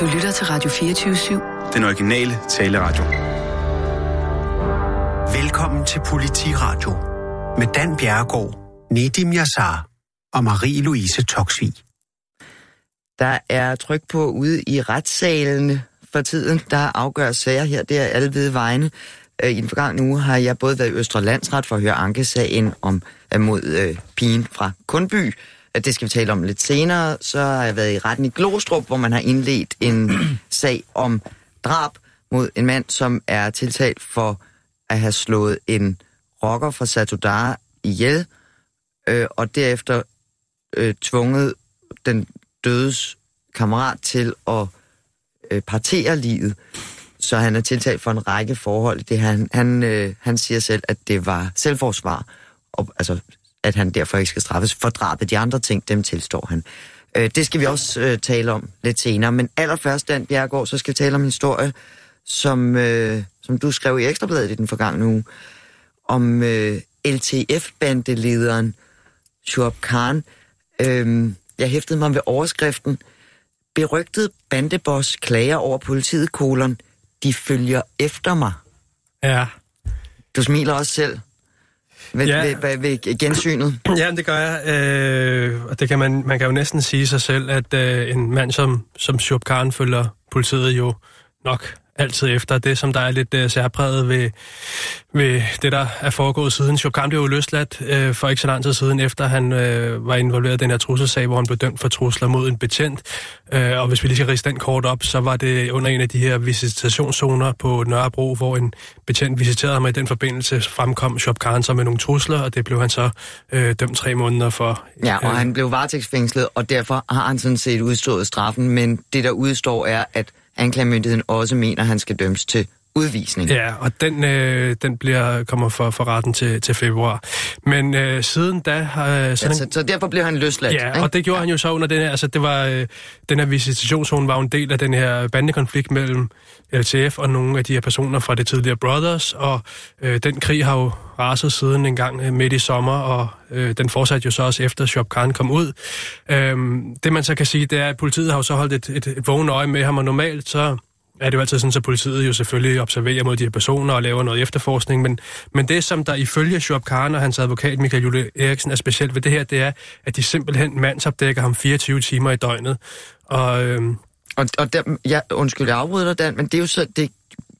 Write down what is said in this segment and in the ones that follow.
Du lytter til Radio 24-7. Den originale taleradio. Velkommen til Politiradio med Dan Bjerregaard, Nedim Yassar og Marie-Louise Toksvig. Der er tryk på ude i retssalen for tiden. Der afgør sager her, det er alle ved vegne. Øh, I den forgangne uge har jeg både været i Østre Landsret for at høre ankesagen om, øh, mod øh, pigen fra Kundby. Det skal vi tale om lidt senere. Så har jeg været i retten i Glostrup, hvor man har indledt en sag om drab mod en mand, som er tiltalt for at have slået en rocker fra Satudara ihjel, øh, og derefter øh, tvunget den dødes kammerat til at øh, partere livet. Så han er tiltalt for en række forhold. Det, han, han, øh, han siger selv, at det var selvforsvar, og, altså, at han derfor ikke skal straffes for drabet. De andre ting, dem tilstår han. Øh, det skal vi også øh, tale om lidt senere. Men allerførst, Dan Bjergård, så skal vi tale om en historie, som, øh, som du skrev i Ekstrabladet i den forgangne uge, om øh, LTF-bandelederen Shuab Khan. Øh, jeg hæftede mig ved overskriften, berygtet bandeboss klager over politiet, kolon, de følger efter mig. Ja. Du smiler også selv ved, Ja. ved, ved, ved gensynet. Ja, det gør jeg. Øh, og det kan man, man kan jo næsten sige sig selv, at øh, en mand som, som Shub Khan følger politiet jo nok altid efter. Det, som der er lidt øh, særpræget ved, ved det, der er foregået siden. Khan blev jo løsladt øh, for ikke så lang tid siden, efter han øh, var involveret i den her trusselsag, hvor han blev dømt for trusler mod en betjent. Øh, og hvis vi lige skal riste den kort op, så var det under en af de her visitationszoner på Nørrebro, hvor en betjent visiterede ham, i den forbindelse fremkom Khan så med nogle trusler, og det blev han så øh, dømt tre måneder for. Ja, og Øh, han blev varetægtsfængslet, og derfor har han sådan set udstået straffen, men det, der udstår, er, at anklagemyndigheden også mener, at han skal dømmes til udvisning. Ja, og den, øh, den bliver, kommer for, for retten til, til februar. Men øh, siden da har... Øh, Så, så, så derfor blev han løsladt. Ja, ikke? og det gjorde han jo så under den her, altså det var, øh, den her visitationszone var en del af den her bandekonflikt mellem LTF og nogle af de her personer fra det tidligere Brothers, og øh, den krig har jo raset siden en gang øh, midt i sommer, og øh, den fortsatte jo så også efter Shop Khan kom ud. Øhm, det man så kan sige, det er, at politiet har jo så holdt et, et, et vågen øje med ham, og normalt så er det jo altid sådan, at politiet jo selvfølgelig observerer mod de her personer og laver noget efterforskning, men, men det, som der ifølge Shuab Khan og hans advokat Michael Jule Eriksen er specielt ved det her, det er, at de simpelthen mandsopdækker ham 24 timer i døgnet. Og øhm, Og, og der, ja, undskyld, jeg afbryder dig, Dan, men det er jo så, det,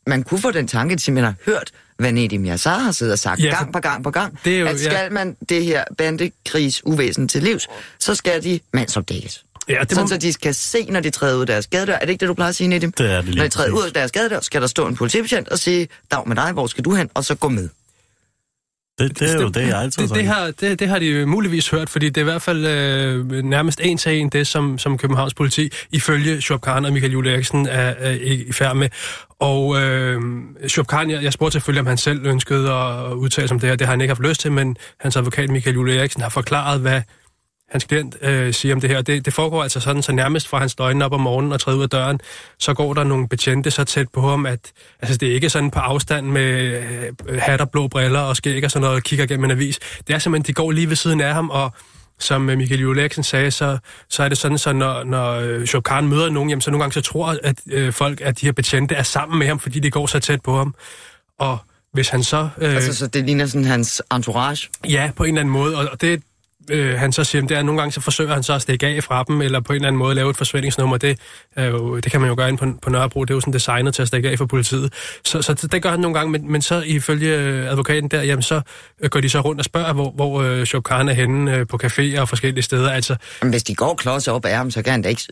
man kunne få den tanke, at simpelthen har hørt, hvad Nedim Yassar har siddet og sagt Ja, gang på gang på gang, Det er jo- at skal ja. man det her bandekrigs uvæsen til livs, så skal de mandsopdækkes. Ja, det Sådan, må, så de skal se, når de træder ud af deres gadedør. Er det ikke det, du plejer at sige, Nedim? Det er det lige Når de træder præcis. ud af deres gadedør, skal der stå en politibetjent og sige, dag med dig, hvor skal du hen? Og så gå med. Det, det er jo det, jeg altid det, det, har, det, det har de jo muligvis hørt, fordi det er i hvert fald øh, nærmest en til en det, som, som Københavns politi ifølge Khan og Michael Jule Eriksen er, er i, færd med. Og øh, Khan, jeg, jeg spurgte selvfølgelig, om han selv ønskede at udtale sig om det her. Det har han ikke haft lyst til, men hans advokat Michael Jule Eriksen har forklaret, hvad hans klient øh, siger om det her. Det, det foregår altså sådan, så nærmest fra hans døgn op om morgenen og træder ud af døren, så går der nogle betjente så tæt på ham, at altså, det er ikke sådan på afstand med øh, hat og blå briller og skæg og sådan noget, og kigger gennem en avis. Det er simpelthen, de går lige ved siden af ham, og som øh, Michael Jule Eriksen sagde, så, så er det sådan, så når, når øh, Shob Khan møder nogen, jamen, så nogle gange så tror at øh, folk, at de her betjente er sammen med ham, fordi de går så tæt på ham. Og hvis han så... Øh, Altså, så det ligner sådan hans entourage. Ja, på en eller anden måde, og det øh, han så siger, det er, at nogle gange så forsøger han så at stikke af fra dem, eller på en eller anden måde lave et forsvindingsnummer. Det, jo, det kan man jo gøre ind på, på Nørrebro, det er jo sådan designet til at stikke af for politiet. Så, så det gør han nogle gange, men, men så ifølge øh, advokaten der, jamen så øh, går de så rundt og spørger, hvor, hvor øh, Shop Khan er henne øh, på caféer og forskellige steder. Altså, Men hvis de går klods op af ham, så kan han da ikke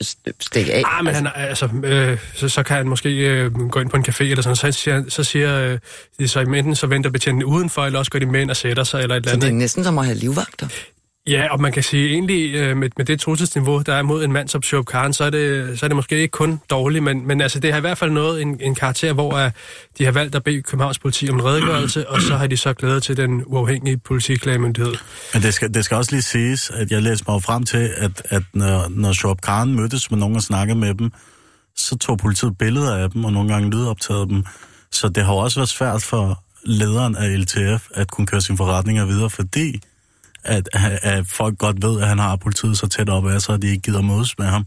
stikke af. ah, men han, er- altså, øh, så, så kan han måske øh, gå ind på en café eller sådan, så siger, så siger øh, de så enten så venter betjenten udenfor, eller også går de med ind og sætter sig, eller et eller Så andet. det er næsten som at have livvagter. Ja, og man kan sige egentlig øh, med, med det trusselsniveau, der er mod en mand som Shob Khan, så er, det, så er det måske ikke kun dårligt, men, men altså, det har i hvert fald noget en, en karakter, hvor uh, de har valgt at bede Københavns politi om en redegørelse, og så har de så glædet til den uafhængige politiklagemyndighed. Men det skal, det skal også lige siges, at jeg læste mig frem til, at, at når, når Shob Khan mødtes med nogen og snakkede med dem, så tog politiet billeder af dem, og nogle gange lydoptagede dem. Så det har også været svært for lederen af LTF at kunne køre sine forretninger videre, fordi at, at folk godt ved, at han har politiet så tæt op af sig, at de ikke gider mødes med ham.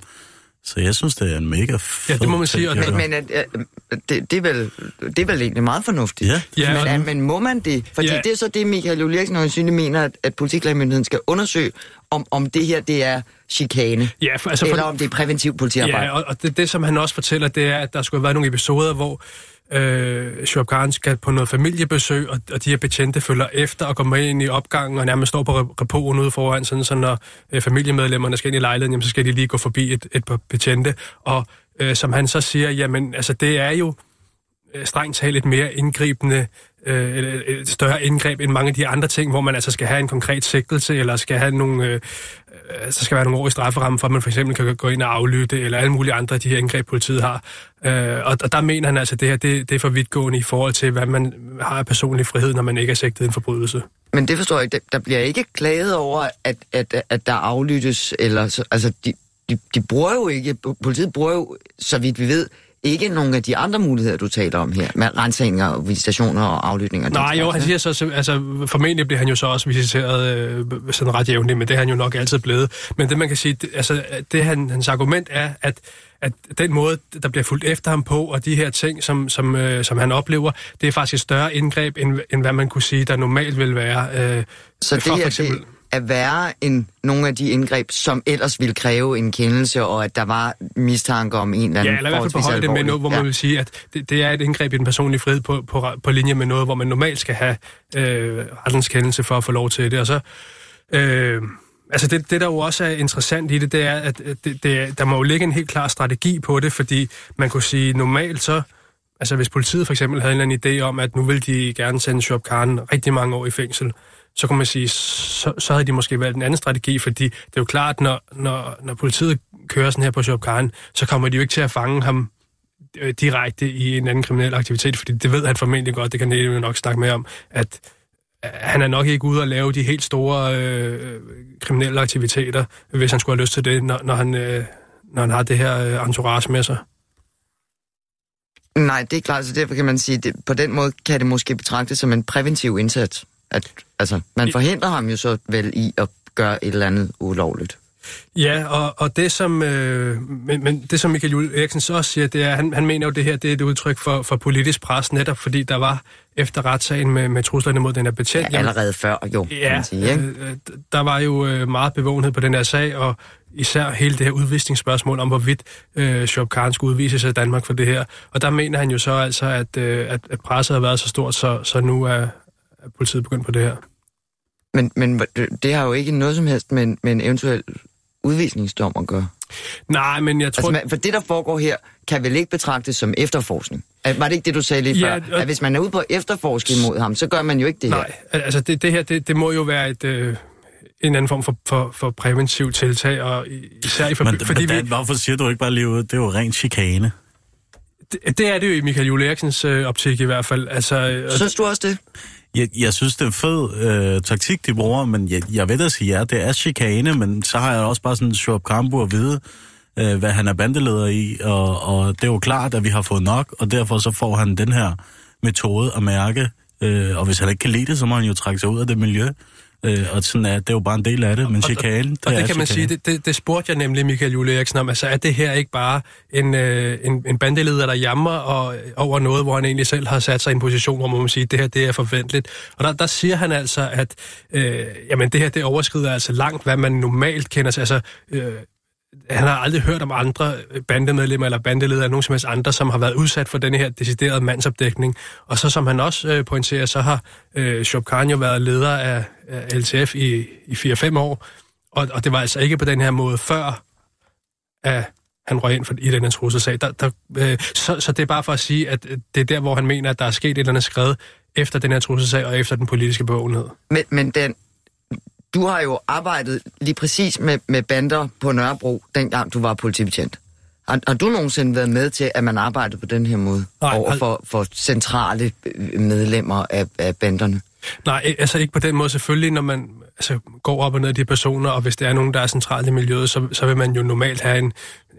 Så jeg synes, det er en mega fed Ja, det må man sige, ting, og de Men, gør. men at, øh, det, det, er vel, det er vel egentlig meget fornuftigt. Ja. Ja, men, at, men må man det? Fordi Ja. det er så det, Michael Juhl Eriksen og synlig mener, at, at politiklagemyndigheden skal undersøge, om, om det her det er chikane, Ja, for, altså, eller for, om det er præventiv politiarbejde. Ja, og, og det, det, som han også fortæller, det er, at der skulle have været nogle episoder, hvor øh, Shoaib Khan skal på noget familiebesøg, og, og de her betjente følger efter og kommer ind i opgangen og nærmest står på repoen ude foran, sådan, så når øh, familiemedlemmerne skal ind i lejligheden, jamen, så skal de lige gå forbi et, et par betjente. Og øh, som han så siger, jamen altså det er jo øh, Øh, strengt talt et mere indgribende, øh, et, et større indgreb end mange af de andre ting, hvor man altså skal have en konkret sigtelse, eller skal have nogle, øh, så skal være nogle år i strafferamme, for at man for eksempel kan gå ind og aflytte, eller alle mulige andre af de her indgreb, politiet har. Øh, og, og der mener han altså, at det her det, det er for vidtgående i forhold til, hvad man har af personlig frihed, når man ikke er sigtet en forbrydelse. Men det forstår jeg ikke. Der- bliver ikke klaget over, at, at, at der aflyttes, eller så, altså de, de, de bruger jo ikke, politiet bruger jo, så vidt vi ved, ikke nogen af de andre muligheder, du taler om her, med rensninger, visitationer og aflytninger. Nej, jo, slags, han siger så, så- altså formentlig bliver han jo så også visiteret øh, sådan ret jævnligt, men det er han jo nok altid blevet. Men det man kan sige, det, altså det han, hans argument er, at at den måde, der bliver fulgt efter ham på, og de her ting, som, som, øh, som han oplever, det er faktisk et større indgreb, end, end hvad man kunne sige, der normalt vil være. Øh, Så det for her for eksempel, det er værre end nogle af de indgreb, som ellers ville kræve en kendelse, og at der var mistanke om en eller anden Ja, eller i hvert fald højde med noget, hvor man ja. vil sige, at det, det er et indgreb i den personlige frihed på, på, på linje med noget, hvor man normalt skal have øh, rettens kendelse for at få lov til det. Og så, øh, altså det, det, der jo også er interessant i det, det er, at det, det, der må jo ligge en helt klar strategi på det, fordi man kunne sige, normalt så, altså hvis politiet for eksempel havde en eller anden idé om, at nu vil de gerne sende Shoaib Khan rigtig mange år i fængsel, så kunne man sige, så, så havde de måske valgt en anden strategi, fordi det er jo klart, når, når, når politiet kører sådan her på Shopkaren, så kommer de jo ikke til at fange ham øh, direkte i en anden kriminel aktivitet, fordi det ved han formentlig godt, det kan Nelly jo nok snakke med om, at øh, han er nok ikke ude og lave de helt store øh, kriminelle aktiviteter, hvis han skulle have lyst til det, når, når, han, øh, når han har det her øh, entourage med sig. Nej, det er klart, så derfor kan man sige, at på den måde kan det måske betragtes som en præventiv indsats. At, altså, man forhindrer ham jo så vel i at gøre et eller andet ulovligt. Ja, og, og det som øh, men, men det som Michael Eriksen så også siger, det er, han, han mener jo, det her det er et udtryk for, for politisk pres, netop fordi der var efter retssagen med, med truslerne mod den her betjent. Ja, allerede før, jo, Ja, sige. Ikke? øh, øh, der var jo øh, meget bevågenhed på den her sag, og især hele det her udvisningsspørgsmål om, hvorvidt øh, Khan skulle udvises af Danmark for det her. Og der mener han jo så altså, at, øh, at, at presset har været så stort, så, så nu er, er politiet begyndt på det her. Men, men det- har jo ikke noget som helst med, en- med en eventuel udvisningsdom at gøre. Nej, men jeg tror... Altså, man- for det, der foregår her, kan vel ikke betragtes som efterforskning? At- Var det ikke det, du sagde lige Ja, før? og- At hvis man er ude på at efterforske imod ham, så gør man jo ikke det Nej, her. altså det, det her, det, det må jo være et... Øh, en anden form for, for, for præventiv tiltag, og især i Men, forbi- fordi men Dan, vi, hvorfor siger du ikke bare lige ud? Det er jo ren chikane. det, det er det jo i Michael Juhl Eriksens øh, optik i hvert fald. Altså, øh, Synes du også det? Jeg, jeg synes, det er en fed øh, taktik, de bruger, men jeg, jeg ved da sige, ja, det er chikane, men så har jeg også bare sådan en Shoaib Kambu at vide, øh, hvad han er bandeleder i, og, og det er jo klart, at vi har fået nok, og derfor så får han den her metode at mærke, øh, og hvis han ikke kan lide det, så må han jo trække sig ud af det miljø, øh, og sådan er det er jo bare en del af det, men chikane, det og er det kan man sige, det, det, det spurgte jeg nemlig Michael Juhl Eriksen om. Altså, er det her ikke bare en, øh, en, en bandeleder, der jammer og, over noget, hvor han egentlig selv har sat sig i en position, hvor man må sige, det her det er forventeligt. Og der, der siger han altså, at øh, jamen, det her det overskrider altså langt, hvad man normalt kender. sig. Altså, øh, han har aldrig hørt om andre bandemedlemmer eller bandeledere, nogen som helst andre, som har været udsat for den her deciderede mandsopdækning. Og så som han også øh, pointerer, så har øh, jo været leder af LTF i, i 4-5 år, og, og det var altså ikke på den her måde før, at han røg ind for, i den her trusselsag. Der, der, øh, så, så det er bare for at sige, at det er der, hvor han mener, at der er sket et eller andet skred efter den her trusselsag og efter den politiske bevågenhed. Men, men den, du har jo arbejdet lige præcis med, med bander på Nørrebro, dengang du var politibetjent. Har, har du nogensinde været med til, at man arbejdede på den her måde Nej, over for, for centrale øh, medlemmer af, af banderne? Nej, altså ikke på den måde. Selvfølgelig, når man altså, går op og ned af de personer, og hvis der er nogen, der er centralt i miljøet, så, så vil man jo normalt have en,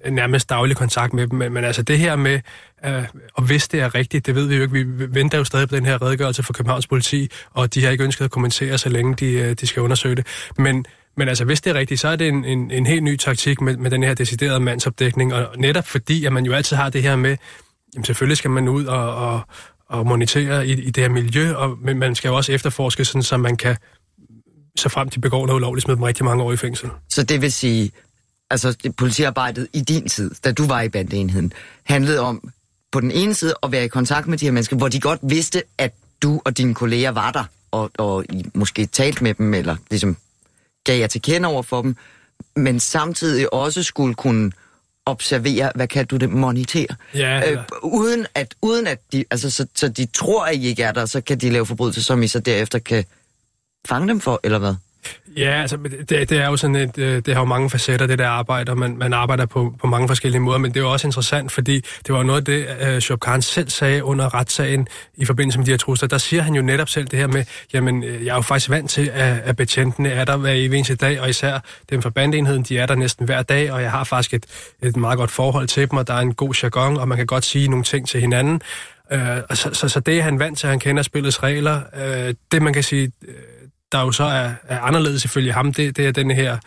en nærmest daglig kontakt med dem. Men, men altså det her med, øh, og hvis det er rigtigt, det ved vi jo ikke. Vi venter jo stadig på den her redegørelse fra Københavns politi, og de har ikke ønsket at kommentere, så længe de, øh, de skal undersøge det. Men, Men altså, hvis det er rigtigt, så er det en, en, en helt ny taktik med, med den her deciderede mandsopdækning, og netop fordi, at man jo altid har det her med, jamen selvfølgelig skal man ud og, og, og monitere i, i det her miljø, og, men man skal jo også efterforske, sådan, så man kan, så frem til begår noget ulovligt, smide dem rigtig mange år i fængsel. Så det vil sige, altså det politiarbejdet i din tid, da du var i bandeenheden, handlede om på den ene side at være i kontakt med de her mennesker, hvor de godt vidste, at du og dine kolleger var der, og, og I måske talt med dem, eller ligesom gav jer til kende over for dem, men samtidig også skulle kunne observere, hvad kan du det, monitere. Ja, øh, uden at, uden at de, altså, så, så de tror, at I ikke er der, så kan de lave forbrydelser, som I så derefter kan fange dem for, eller hvad? Ja, altså, det, det er jo sådan et, øh, det har jo mange facetter, det der arbejde, og man, man arbejder på, på mange forskellige måder, men det er jo også interessant, fordi det var noget af det, øh, uh, Shob Khan selv sagde under retssagen i forbindelse med de her trusler. Der siger han jo netop selv det her med, jamen, øh, jeg er jo faktisk vant til, at, at betjentene er der hver eneste dag, og især dem fra bandenheden, de er der næsten hver dag, og jeg har faktisk et, et meget godt forhold til dem, og der er en god jargon, og man kan godt sige nogle ting til hinanden. Uh, så, så, så det er han vant til, at han kender spillets regler. Uh, det man kan sige... Der jo så er, er anderledes ifølge ham, det, det er den her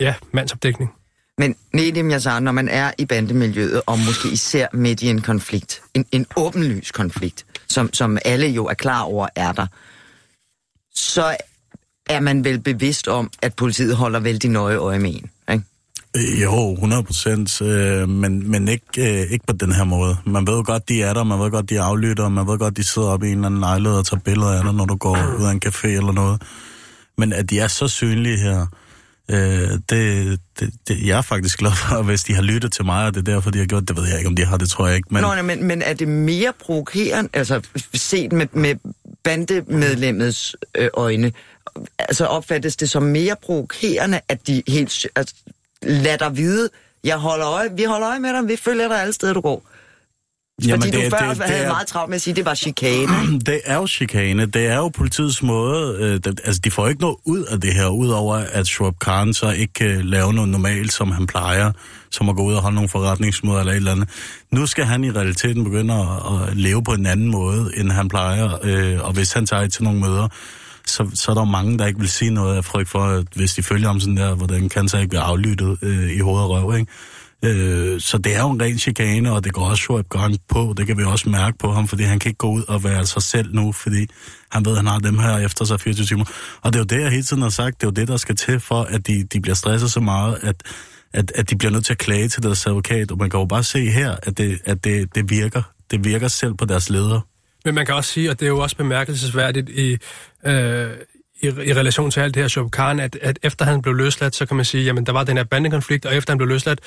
ja, mandsopdækning. Men Nedim Yazan, når man er i bandemiljøet, og måske især midt i en konflikt, en, en åbenlys konflikt, som, som alle jo er klar over er der, så er man vel bevidst om, at politiet holder vældig nøje øje med en, Øh, jo, 100 procent, øh, men, men ikke, øh, ikke på den her måde. Man ved jo godt, de er der, man ved godt, de aflytter, man ved godt, de sidder oppe i en eller anden lejlighed og tager billeder af dig, når du går ud af en café eller noget. Men at de er så synlige her, øh, det, det, det, jeg er faktisk glad for, hvis de har lyttet til mig, og det er derfor, de har gjort det, ved jeg ikke, om de har, det tror jeg ikke. Men, Nå, nej, men, men er det mere provokerende, altså set med, med bandemedlemmets øh, øjne, altså opfattes det som mere provokerende, at de helt, altså, lad dig vide, jeg holder øje, vi holder øje med dig, vi følger dig alle steder, du går. Jamen, Fordi det, du før det, det, havde det er, meget travlt med at sige, at det var chikane. Det er jo chikane. Det er jo politiets måde. Øh, det, altså, de får ikke noget ud af det her, udover at Schwab Khan så ikke kan lave noget normalt, som han plejer, som at gå ud og holde nogle forretningsmåder eller et eller andet. Nu skal han i realiteten begynde at, at leve på en anden måde, end han plejer. Øh, og hvis han tager til nogle møder, så, så er der mange, der ikke vil sige noget af frygt for, at hvis de følger om sådan der, hvordan kan så ikke blive aflyttet øh, i hovedet og røv, ikke? Øh, så det er jo en ren chikane, og det går også Shoaib gang på. Det kan vi også mærke på ham, fordi han kan ikke gå ud og være sig selv nu, fordi han ved, at han har dem her efter sig 24 timer. Og det er jo det, jeg hele tiden har sagt. Det er jo det, der skal til for, at de, de bliver stresset så meget, at, at, at de bliver nødt til at klage til deres advokat. Og man kan jo bare se her, at det, at det, det virker. Det virker selv på deres ledere. Men man kan også sige, og det er jo også bemærkelsesværdigt i, øh, i, i relation til alt det her Shob Khan, at, at efter han blev løsladt, så kan man sige, jamen der var den her bandekonflikt, og efter han blev løsladt,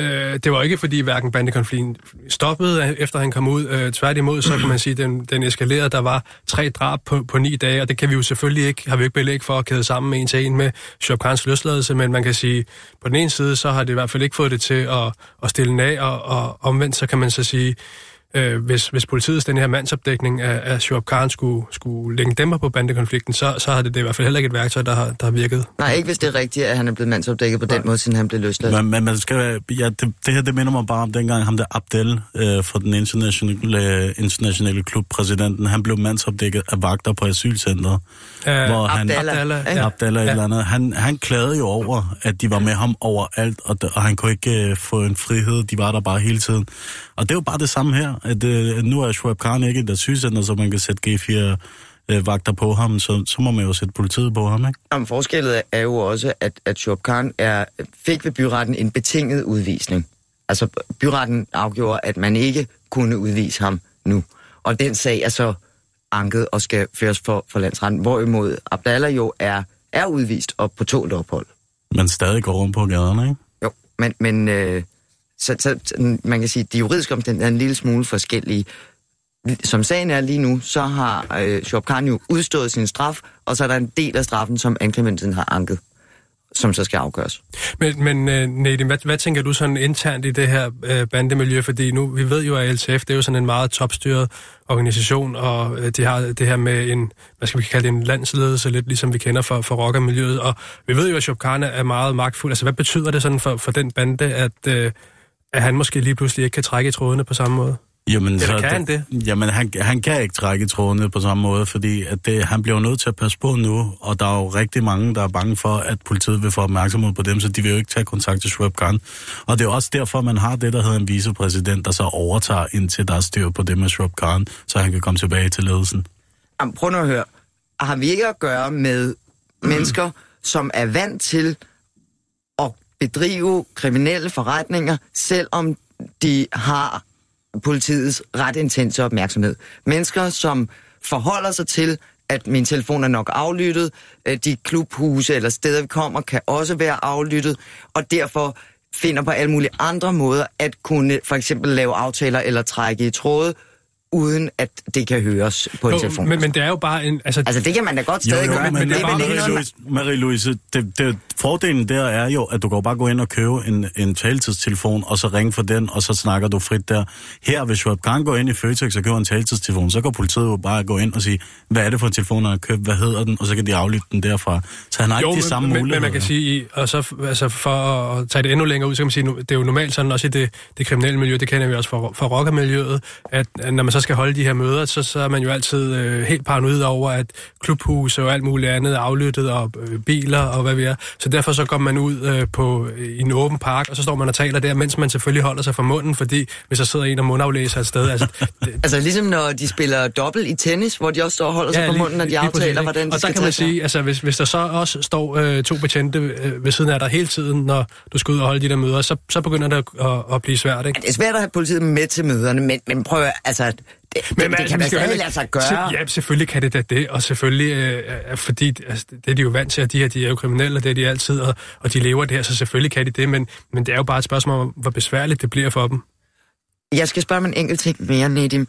øh, det var ikke fordi hverken bandekonflikten stoppede, efter han kom ud. Øh, tværtimod, så kan man sige, den, den eskalerede. Der var tre drab på, på ni dage, og det kan vi jo selvfølgelig ikke, har vi ikke belæg for at kæde sammen en til en med Shob Khans løsladelse, men man kan sige, på den ene side, så har det i hvert fald ikke fået det til at, at stille af, og, og omvendt, så kan man så sige, øh, hvis, hvis politiets den her mandsopdækning af, af Shoaib Khan skulle, skulle lægge dæmper på bandekonflikten, så, så har det, det i hvert fald heller ikke et værktøj, der har, der har virket. Nej, ikke hvis det er rigtigt, at han er blevet mandsopdækket på Nej. den måde, siden han blev løsladt. Men, men man skal, ja, det, det her det minder mig bare om dengang ham der Abdel øh, fra den internationale, internationale klub, præsidenten, han blev mandsopdækket af vagter på asylcentret. Øh, hvor han, Abdallah. Ja. Abdallah ja. eller andet. Han, han klagede jo over, at de var med ham overalt, og, og han kunne ikke øh, få en frihed. De var der bare hele tiden. Og det er jo bare det samme her, at øh, nu er Schwab Khan ikke et asylcenter, så man kan sætte G4 øh, vagter på ham, så, så må man jo sætte politiet på ham, ikke? Jamen, forskellen er jo også, at, at Schwab Khan er, fik ved byretten en betinget udvisning. Altså, byretten afgjorde, at man ikke kunne udvise ham nu. Og den sag er så anket og skal føres for, for landsretten, hvorimod Abdallah jo er, er udvist op på to ophold. Men stadig går rundt på gaderne, ikke? Jo, men, men øh, så, så, mm, man kan sige, at de juridiske omstændigheder er en lille smule forskellige. Som sagen er lige nu, så har øh, Shob Khan jo udstået sin straf, og så er der en del af straffen, som anklagemyndigheden har anket som så skal afgøres. Men, men øh, uh, Nedim, hvad, hvad tænker du sådan internt i det her uh, bandemiljø? Fordi nu, vi ved jo, at LTF, det er jo sådan en meget topstyret organisation, og uh, de har det her med en, hvad skal vi kalde det, en landsledelse, lidt ligesom vi kender for, for rockermiljøet, og vi ved jo, at Shopkarne er meget magtfuld. Altså, hvad betyder det sådan for, for den bande, at, uh, at han måske lige pludselig ikke kan trække i trådene på samme måde? Jamen, Eller så kan han det? Jamen, han, han kan ikke trække i trådene på samme måde, fordi at det, han bliver nødt til at passe på nu, og der er jo rigtig mange, der er bange for, at politiet vil få opmærksomhed på dem, så de vil jo ikke tage kontakt til Schwab Khan. Og det er også derfor, man har det, der hedder en vicepræsident, der så overtager, indtil der er styr på det med Schwab Khan, så han kan komme tilbage til ledelsen. Jamen, prøv nu at høre. Har vi ikke at gøre med mennesker, som er vant til bedrive kriminelle forretninger, selvom de har politiets ret intense opmærksomhed. Mennesker, som forholder sig til, at min telefon er nok aflyttet, de klubhuse eller steder, vi kommer, kan også være aflyttet, og derfor finder på alle mulige andre måder at kunne for eksempel lave aftaler eller trække i tråde, uden at det kan høres på en Jo, telefon. men, men det er jo bare en... Altså, Altså, det kan man da godt stadig jo, gøre, men, men, men det er man... Marie-Louise, det, det, fordelen der er jo, at du kan jo bare gå ind og købe en, en taletidstelefon, og så ringe for den, og så snakker du frit der. Her, hvis du kan gå ind i Føtex og købe en taletidstelefon, så kan politiet jo bare gå ind og sige, hvad er det for en telefon, han har købt, hvad hedder den, og så kan de aflytte den derfra. Så han har jo, ikke de samme men, men, muligheder. men man kan sige, og så altså for at tage det endnu længere ud, så kan man sige, nu- det er jo normalt sådan også i det, det kriminelle miljø, det kender vi også fra, fra rockermiljøet, at, at når man så skal holde de her møder, så, så er man jo altid øh, helt paranoid over, at klubhuse og alt muligt andet er aflyttet, og øh, biler og hvad vi er. Så derfor så går man ud øh, på øh, i en åben park, og så står man og taler der, mens man selvfølgelig holder sig for munden, fordi hvis der sidder en og mundaflæser et sted, altså, det, Altså ligesom når de spiller dobbelt i tennis, hvor de også står og holder sig ja, på munden, når de lige præcis, aftaler, ikke? hvordan de Og der kan man sig. sige, altså hvis, hvis der så også står øh, to betjente øh, ved siden af dig hele tiden, når du skal ud og holde de der møder, så, så begynder det at, at, at blive svært, ikke? Det er svært at have politiet med til møderne, men, men prøv at, altså, det, det, det, det kan da stadig lade sig gøre. Se, ja, selvfølgelig kan det da det, og selvfølgelig, øh, fordi altså, det er de jo vant til, at de her de er jo kriminelle, og det er de altid, og, og de lever det her, så selvfølgelig kan de det, men, men det er jo bare et spørgsmål om, hvor besværligt det bliver for dem. Jeg skal spørge mig en enkelt ting mere, Nedim.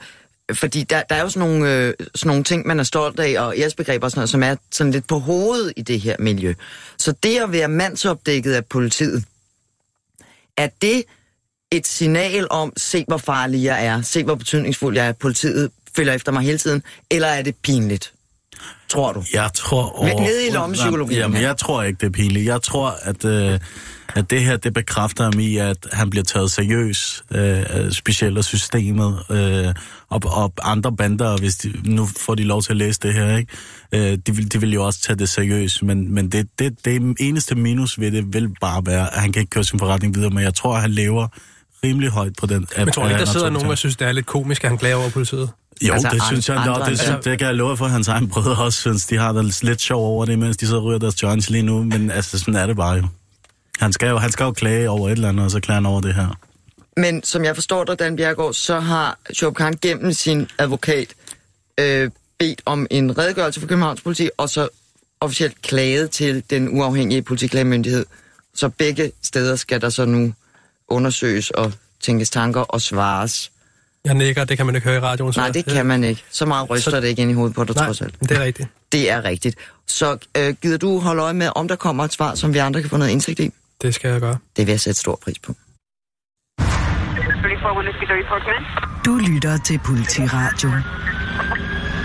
Fordi der, der er jo sådan nogle, øh, sådan nogle ting, man er stolt af, og æresbegreber og sådan noget, som er sådan lidt på hovedet i det her miljø. Så det at være mandsopdækket af politiet, er det et signal om, se hvor farlig jeg er, se hvor betydningsfuld jeg er, politiet følger efter mig hele tiden, eller er det pinligt? Tror du? Jeg tror... Men over- nede i lommepsykologien Jamen, her. jeg tror ikke, det er pinligt. Jeg tror, at, øh, at det her, det bekræfter ham i, at han bliver taget seriøs, øh, specielt af systemet, øh, og, og andre bander, hvis de, nu får de lov til at læse det her, ikke? Øh, de, vil, de vil jo også tage det seriøst, men, men det, det, det eneste minus ved det vil bare være, at han kan ikke køre sin forretning videre, men jeg tror, at han lever rimelig højt på den. Men tror du ikke, der sidder nogen, der synes, det er lidt komisk, at han klager over politiet? jo, Altså, altså, det synes jeg, andre andre, det, synes, det kan jeg love for, at hans egen brødre også synes, de har det lidt sjov over det, mens de og ryger deres joints lige nu, men altså, sådan er det bare jo. Han skal jo, han skal jo klage over et eller andet, og så klager han over det her. Men som jeg forstår dig, Dan Bjergård, så har Shob Khan gennem sin advokat øh, bedt om en redegørelse for Københavns politi, og så officielt klaget til den uafhængige politiklagemyndighed. Så begge steder skal der så nu undersøges og tænkes tanker og svares. Jeg nikker, det kan man ikke høre i radioen. så- Nej, det kan man ikke. Så meget ryster Så- det ikke ind i hovedet på dig, Nej, trods alt. det er rigtigt. Det er rigtigt. Så øh, gider du holde øje med, om der kommer et svar, som vi andre kan få noget indsigt i? Det skal jeg gøre. Det vil jeg sætte stor pris på. 34 Windows 34 come in. Du lytter til Politiradio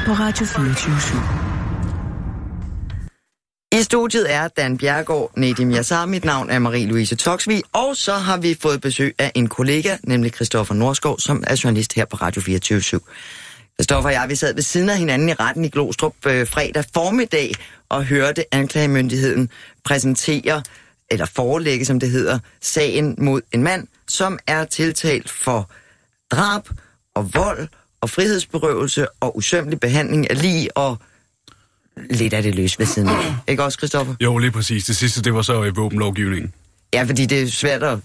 på Radio 24 i studiet er Dan Bjergård, Nedim Yassar, mit navn er Marie-Louise Toksvig, og så har vi fået besøg af en kollega, nemlig Christoffer Norskov, som er journalist her på Radio 24 Christoffer og jeg, vi sad ved siden af hinanden i retten i Glostrup øh, fredag formiddag og hørte anklagemyndigheden præsentere, eller forelægge, som det hedder, sagen mod en mand, som er tiltalt for drab og vold og frihedsberøvelse og usømmelig behandling af lige og lidt af det løs ved siden af. Ikke også, Christoffer? Jo, lige præcis. Det sidste, det var så i våbenlovgivningen. Ja, fordi det er svært at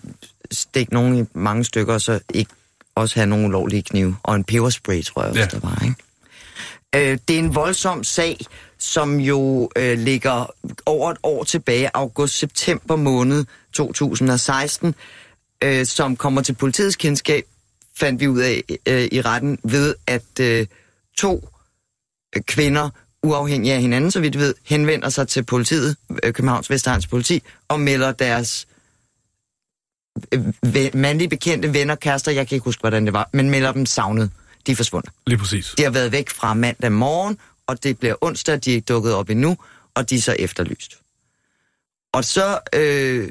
stikke nogen i mange stykker, og så ikke også have nogle ulovlige knive. Og en peberspray, tror jeg også, Ja. der var, ikke? Øh, det er en voldsom sag, som jo øh, ligger over et år tilbage, august-september måned 2016, øh, som kommer til politiets kendskab, fandt vi ud af øh, i retten, ved at øh, to kvinder, uafhængige af hinanden, så vidt vi ved, henvender sig til politiet, øh, Københavns Vestegns politi, og melder deres øh, mandlige bekendte venner, kærester, jeg kan ikke huske, hvordan det var, men melder dem savnet. De er forsvundet. Lige præcis. De har været væk fra mandag morgen, og det bliver onsdag, de er ikke dukket op endnu, og de er så efterlyst. Og så øh,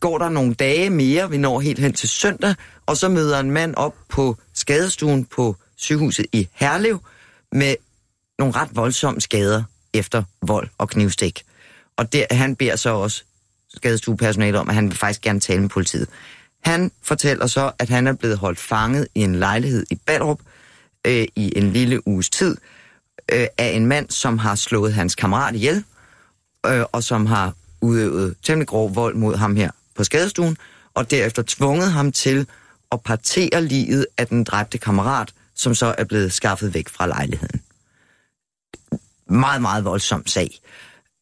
går der nogle dage mere, vi når helt hen til søndag, og så møder en mand op på skadestuen på sygehuset i Herlev med nogle ret voldsomme skader efter vold og knivstik. Og der, han beder så også skadestuepersonalet om, at han vil faktisk gerne tale med politiet. Han fortæller så, at han er blevet holdt fanget i en lejlighed i Ballerup øh, i en lille uges tid øh, af en mand, som har slået hans kammerat ihjel, øh, og som har udøvet temmelig grov vold mod ham her på skadestuen, og derefter tvunget ham til at partere livet af den dræbte kammerat, som så er blevet skaffet væk fra lejligheden. Meget, meget voldsom sag.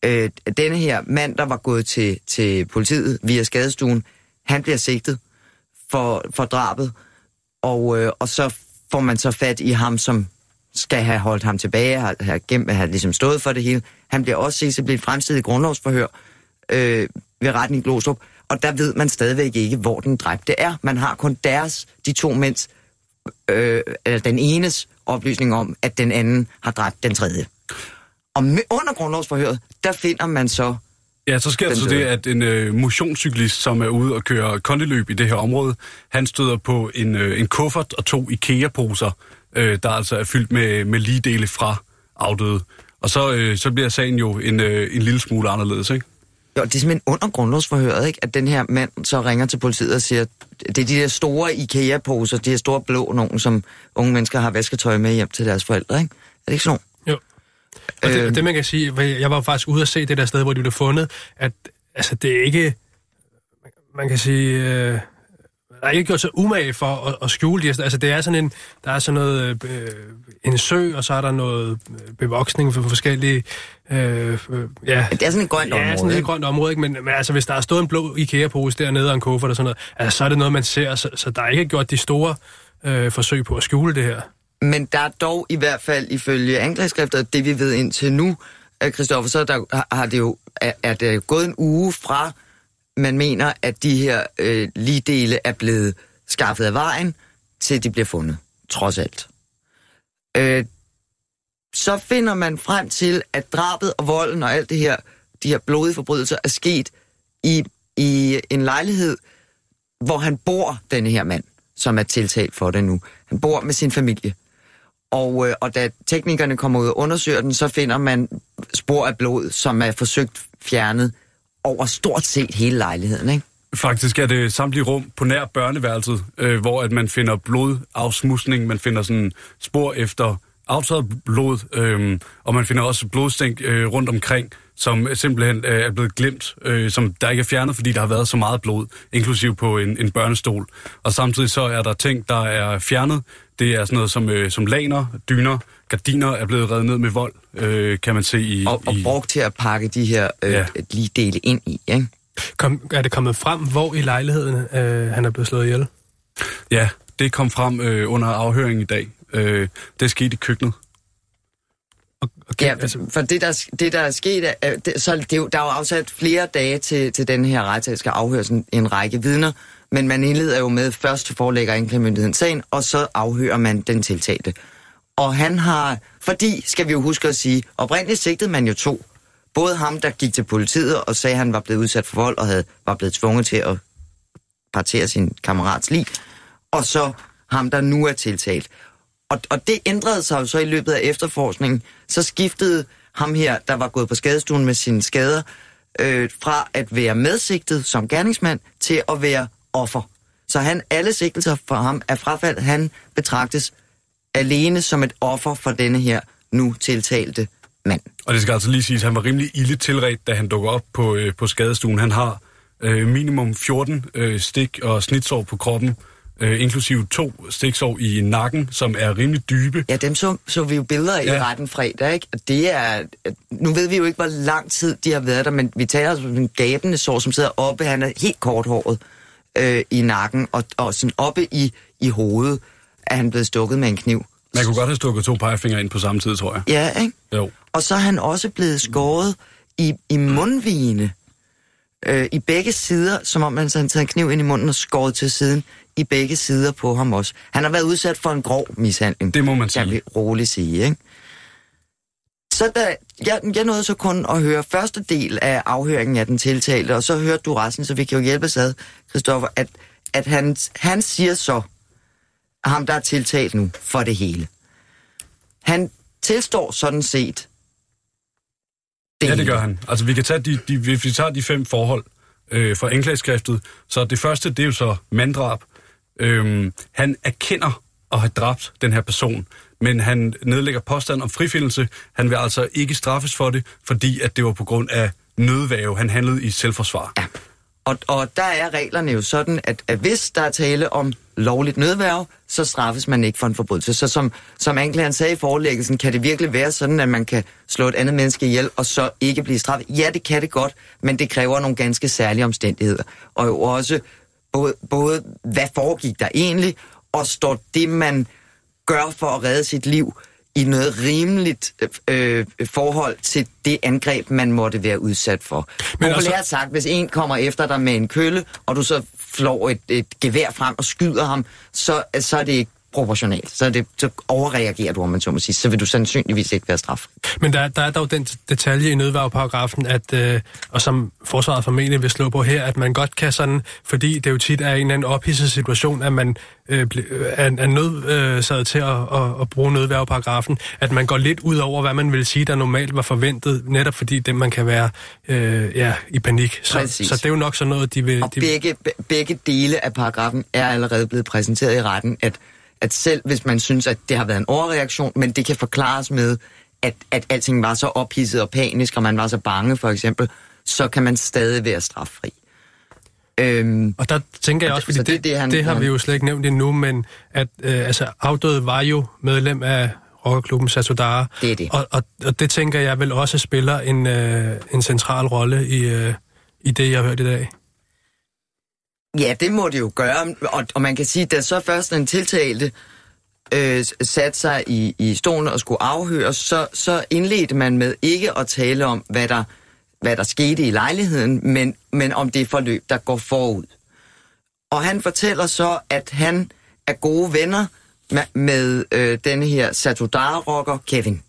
Øh, denne her mand, der var gået til, til politiet via skadestuen, han bliver sigtet for, for drabet, og, øh, og så får man så fat i ham, som skal have holdt ham tilbage, har, har, gemt, har ligesom stået for det hele. Han bliver også set til at blive fremstillet i grundlovsforhør øh, ved retten i Glostrup, og der ved man stadigvæk ikke, hvor den dræbte er. Man har kun deres, de to mænds, øh, eller den enes oplysning om, at den anden har dræbt den tredje. Og med, under grundlovsforhøret, der finder man så Ja, så sker der så det, at en øh, motionscyklist, som er ude og køre kondiløb i det her område, han støder på en, øh, en kuffert og to IKEA-poser, øh, der altså er fyldt med, med ligedele fra afdøde. Og så, øh, så bliver sagen jo en, øh, en lille smule anderledes, ikke? Jo, det er simpelthen under grundlovsforhøret, ikke? at den her mand så ringer til politiet og siger, det er de der store IKEA-poser, de her store blå nogen, som unge mennesker har vasketøj med hjem til deres forældre, ikke? Er det ikke sådan? Og det, Øhm. det, man kan sige, jeg var faktisk ude at se det der sted, hvor de blev fundet, at altså, det er ikke, man kan sige, øh, der er ikke gjort så umage for at, at skjule de her steder. Altså, det er sådan en, der er sådan noget, øh, en sø, og så er der noget øh, bevoksning for forskellige, øh, øh, ja, Det er sådan et grønt Ja, område. sådan et grønt område, ikke? Men, men altså, hvis der er stået en blå IKEA-pose dernede og en kuffert og sådan noget, altså, så er det noget, man ser, så, så der er ikke gjort de store øh, forsøg på at skjule det her. Men der er dog i hvert fald ifølge anklageskriftet, det vi ved indtil nu, øh, Kristoffer, så der, har- det jo, er, er det jo gået en uge fra, man mener, at de her øh, ligedele er blevet skaffet af vejen, til de bliver fundet, trods alt. Øh, så finder man frem til, at drabet og volden og alt det her, de her blodige forbrydelser, er sket i, i en lejlighed, hvor han bor, denne her mand, som er tiltalt for det nu. Han bor med sin familie. Og, øh, og da teknikerne kommer ud og undersøger den, så finder man spor af blod, som er forsøgt fjernet over stort set hele lejligheden, ikke? Faktisk er det samtlige rum på nær børneværelset, øh, hvor at man finder blodafsmusning, man finder sådan spor efter aftaget blod, øh, og man finder også blodstænk øh, rundt omkring, som simpelthen øh, er blevet glemt, øh, som der ikke er fjernet, fordi der har været så meget blod, inklusiv på en, en børnestol. Og samtidig så er der ting, der er fjernet. Det er sådan noget som, øh, som laner, dyner, gardiner er blevet revet ned med vold, øh, kan man se i... Og, og i brugt til at pakke de her øh, Ja. lige dele ind i, ikke? Kom, er det kommet frem, hvor i lejligheden øh, han er blevet slået ihjel? Ja, det kom frem øh, under afhøringen i dag. Øh, det skete i køkkenet. Okay, Ja, for, for det, der, det, der er sket, er, det, så det, er der er jo afsat flere dage til, til den her retssag skal afhøres en, en række vidner, men man indleder jo med, først forelægger anklagemyndigheden sagen, og så afhører man den tiltalte. Og han har, fordi, skal vi jo huske at sige, oprindeligt sigtede man jo to. Både ham, der gik til politiet og sagde, at han var blevet udsat for vold og havde, var blevet tvunget til at partere sin kammerats liv, og så ham, der nu er tiltalt. Og, og det ændrede sig jo så i løbet af efterforskningen. Så skiftede ham her, der var gået på skadestuen med sine skader, øh, fra at være medsigtet som gerningsmand til at være offer. Så han, alle sigtelser for ham er frafaldt. Han betragtes alene som et offer for denne her nu tiltalte mand. Og det skal altså lige siges, at han var rimelig ille tilret, da han dukker op på, øh, på skadestuen. Han har øh, minimum 14 øh, stik og snitsår på kroppen, øh, inklusive to stiksår i nakken, som er rimelig dybe. Ja, dem så, så vi jo billeder ja. i retten fredag, ikke? Og det er... Nu ved vi jo ikke, hvor lang tid de har været der, men vi taler altså om en gabende sår, som sidder oppe. Han er helt korthåret øh, i nakken, og, og sådan oppe i, i hovedet er han blevet stukket med en kniv. Man kunne godt have stukket to pegefingre ind på samme tid, tror jeg. Ja, ikke? Jo. Og så er han også blevet skåret i, i mundvigene. Øh, I begge sider, som om han så har taget en kniv ind i munden og skåret til siden. I begge sider på ham også. Han har været udsat for en grov mishandling. Det må man Kan sige. vi roligt sige, ikke? Så da, jeg, jeg nåede så kun at høre første del af afhøringen af den tiltalte, og så hørte du resten, så vi kan jo hjælpes ad, Christoffer, at, at han, han siger så, ham der er tiltalt nu for det hele. Han tilstår sådan set Det ja, det gør han. Altså, vi kan tage de, de, hvis vi tager de fem forhold øh, fra anklageskriftet, så det første, det er jo så manddrab. Øhm, han erkender at have dræbt den her person, men han nedlægger påstand om frifindelse. Han vil altså ikke straffes for det, fordi at det var på grund af nødvæve. Han handlede i selvforsvar. Ja. Og, og der er reglerne jo sådan, at, at hvis der er tale om lovligt nødværv, så straffes man ikke for en forbrydelse. Så som, som anklageren sagde i forelæggelsen, kan det virkelig være sådan, at man kan slå et andet menneske ihjel, og så ikke blive straffet? Ja, det kan det godt, men det kræver nogle ganske særlige omstændigheder. Og jo også både, både hvad foregik der egentlig, og står det, man gør for at redde sit liv, i noget rimeligt øh, forhold til det angreb, man måtte være udsat for. Men Men altså- Populært sagt, hvis en kommer efter dig med en kølle, og du så flår et, et gevær frem og skyder ham, så, så er det ikke proportionalt. Så, det, så overreagerer du, om man så må sige. Så vil du sandsynligvis ikke være straf. Men der, der er dog den detalje i nødværveparagrafen, at, øh, og som forsvaret formentlig vil slå på her, at man godt kan sådan, fordi det jo tit er en eller anden ophidset situation, at man øh, ble- er, er nødsaget øh, til at, at, at bruge nødværveparagrafen, at man går lidt ud over, hvad man vil sige, der normalt var forventet, netop fordi det, man kan være øh, ja, i panik. Så, Præcis. så det er jo nok sådan noget, de vil... Og De, begge, be- begge dele af paragrafen er allerede blevet præsenteret i retten, at, at selv hvis man synes, at det har været en overreaktion, men det kan forklares med, at, at alting var så ophidset og panisk, og man var så bange for eksempel, så kan man stadig være straffri. Øhm, Og der tænker jeg Og også, fordi det, det det, han- det har han- vi jo slet ikke nævnt endnu, men at øh, altså, afdøde var jo medlem af rockerklubben Satudara. Det er det. Og, og, og det tænker jeg vel også spiller en, øh, en central rolle i, øh, i det, jeg har hørt i dag. Ja, det må det jo gøre, og, og man kan sige, da så først den tiltalte øh, satte sig i, i stolen og skulle afhøres, så, så indledte man med ikke at tale om, hvad der, hvad der skete i lejligheden, men, men om det forløb, der går forud. Og han fortæller så, at han er gode venner med, med øh, denne her Satudar-rocker Kevin.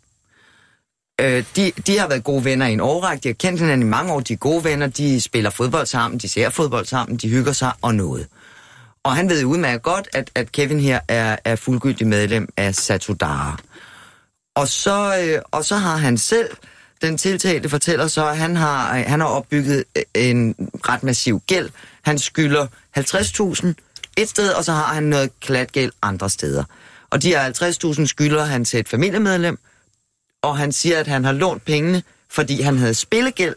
Øh, de, de har været gode venner i en årrække, de har kendt hinanden i mange år, de er gode venner, de spiller fodbold sammen, de ser fodbold sammen, de hygger sig og noget. Og han ved udmærket godt, at, at Kevin her er, er fuldgyldig medlem af Satudara. Og så, øh, og så har han selv, den tiltalte fortæller så, at han har, øh, han har opbygget øh, en ret massiv gæld. Han skylder 50.000 et sted, og så har han noget klatgæld andre steder. Og de her 50.000 skylder han til et familiemedlem, og han siger, at han har lånt pengene, fordi han havde spillegæld,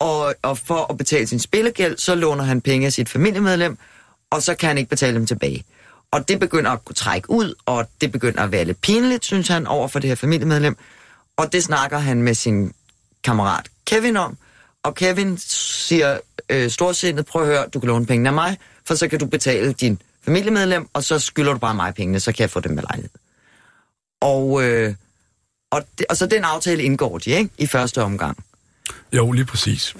og, og for at betale sin spillegæld, så låner han penge af sit familiemedlem, og så kan han ikke betale dem tilbage. Og det begynder at kunne trække ud, og det begynder at være lidt pinligt, synes han, over for det her familiemedlem. Og det snakker han med sin kammerat Kevin om, og Kevin siger øh, storsindet, prøv at høre, du kan låne pengene af mig, for så kan du betale din familiemedlem, og så skylder du bare mig pengene, så kan jeg få dem med lejlighed. Og, øh, og, det, og så den aftale indgår de, ikke? I første omgang. Jo, lige præcis.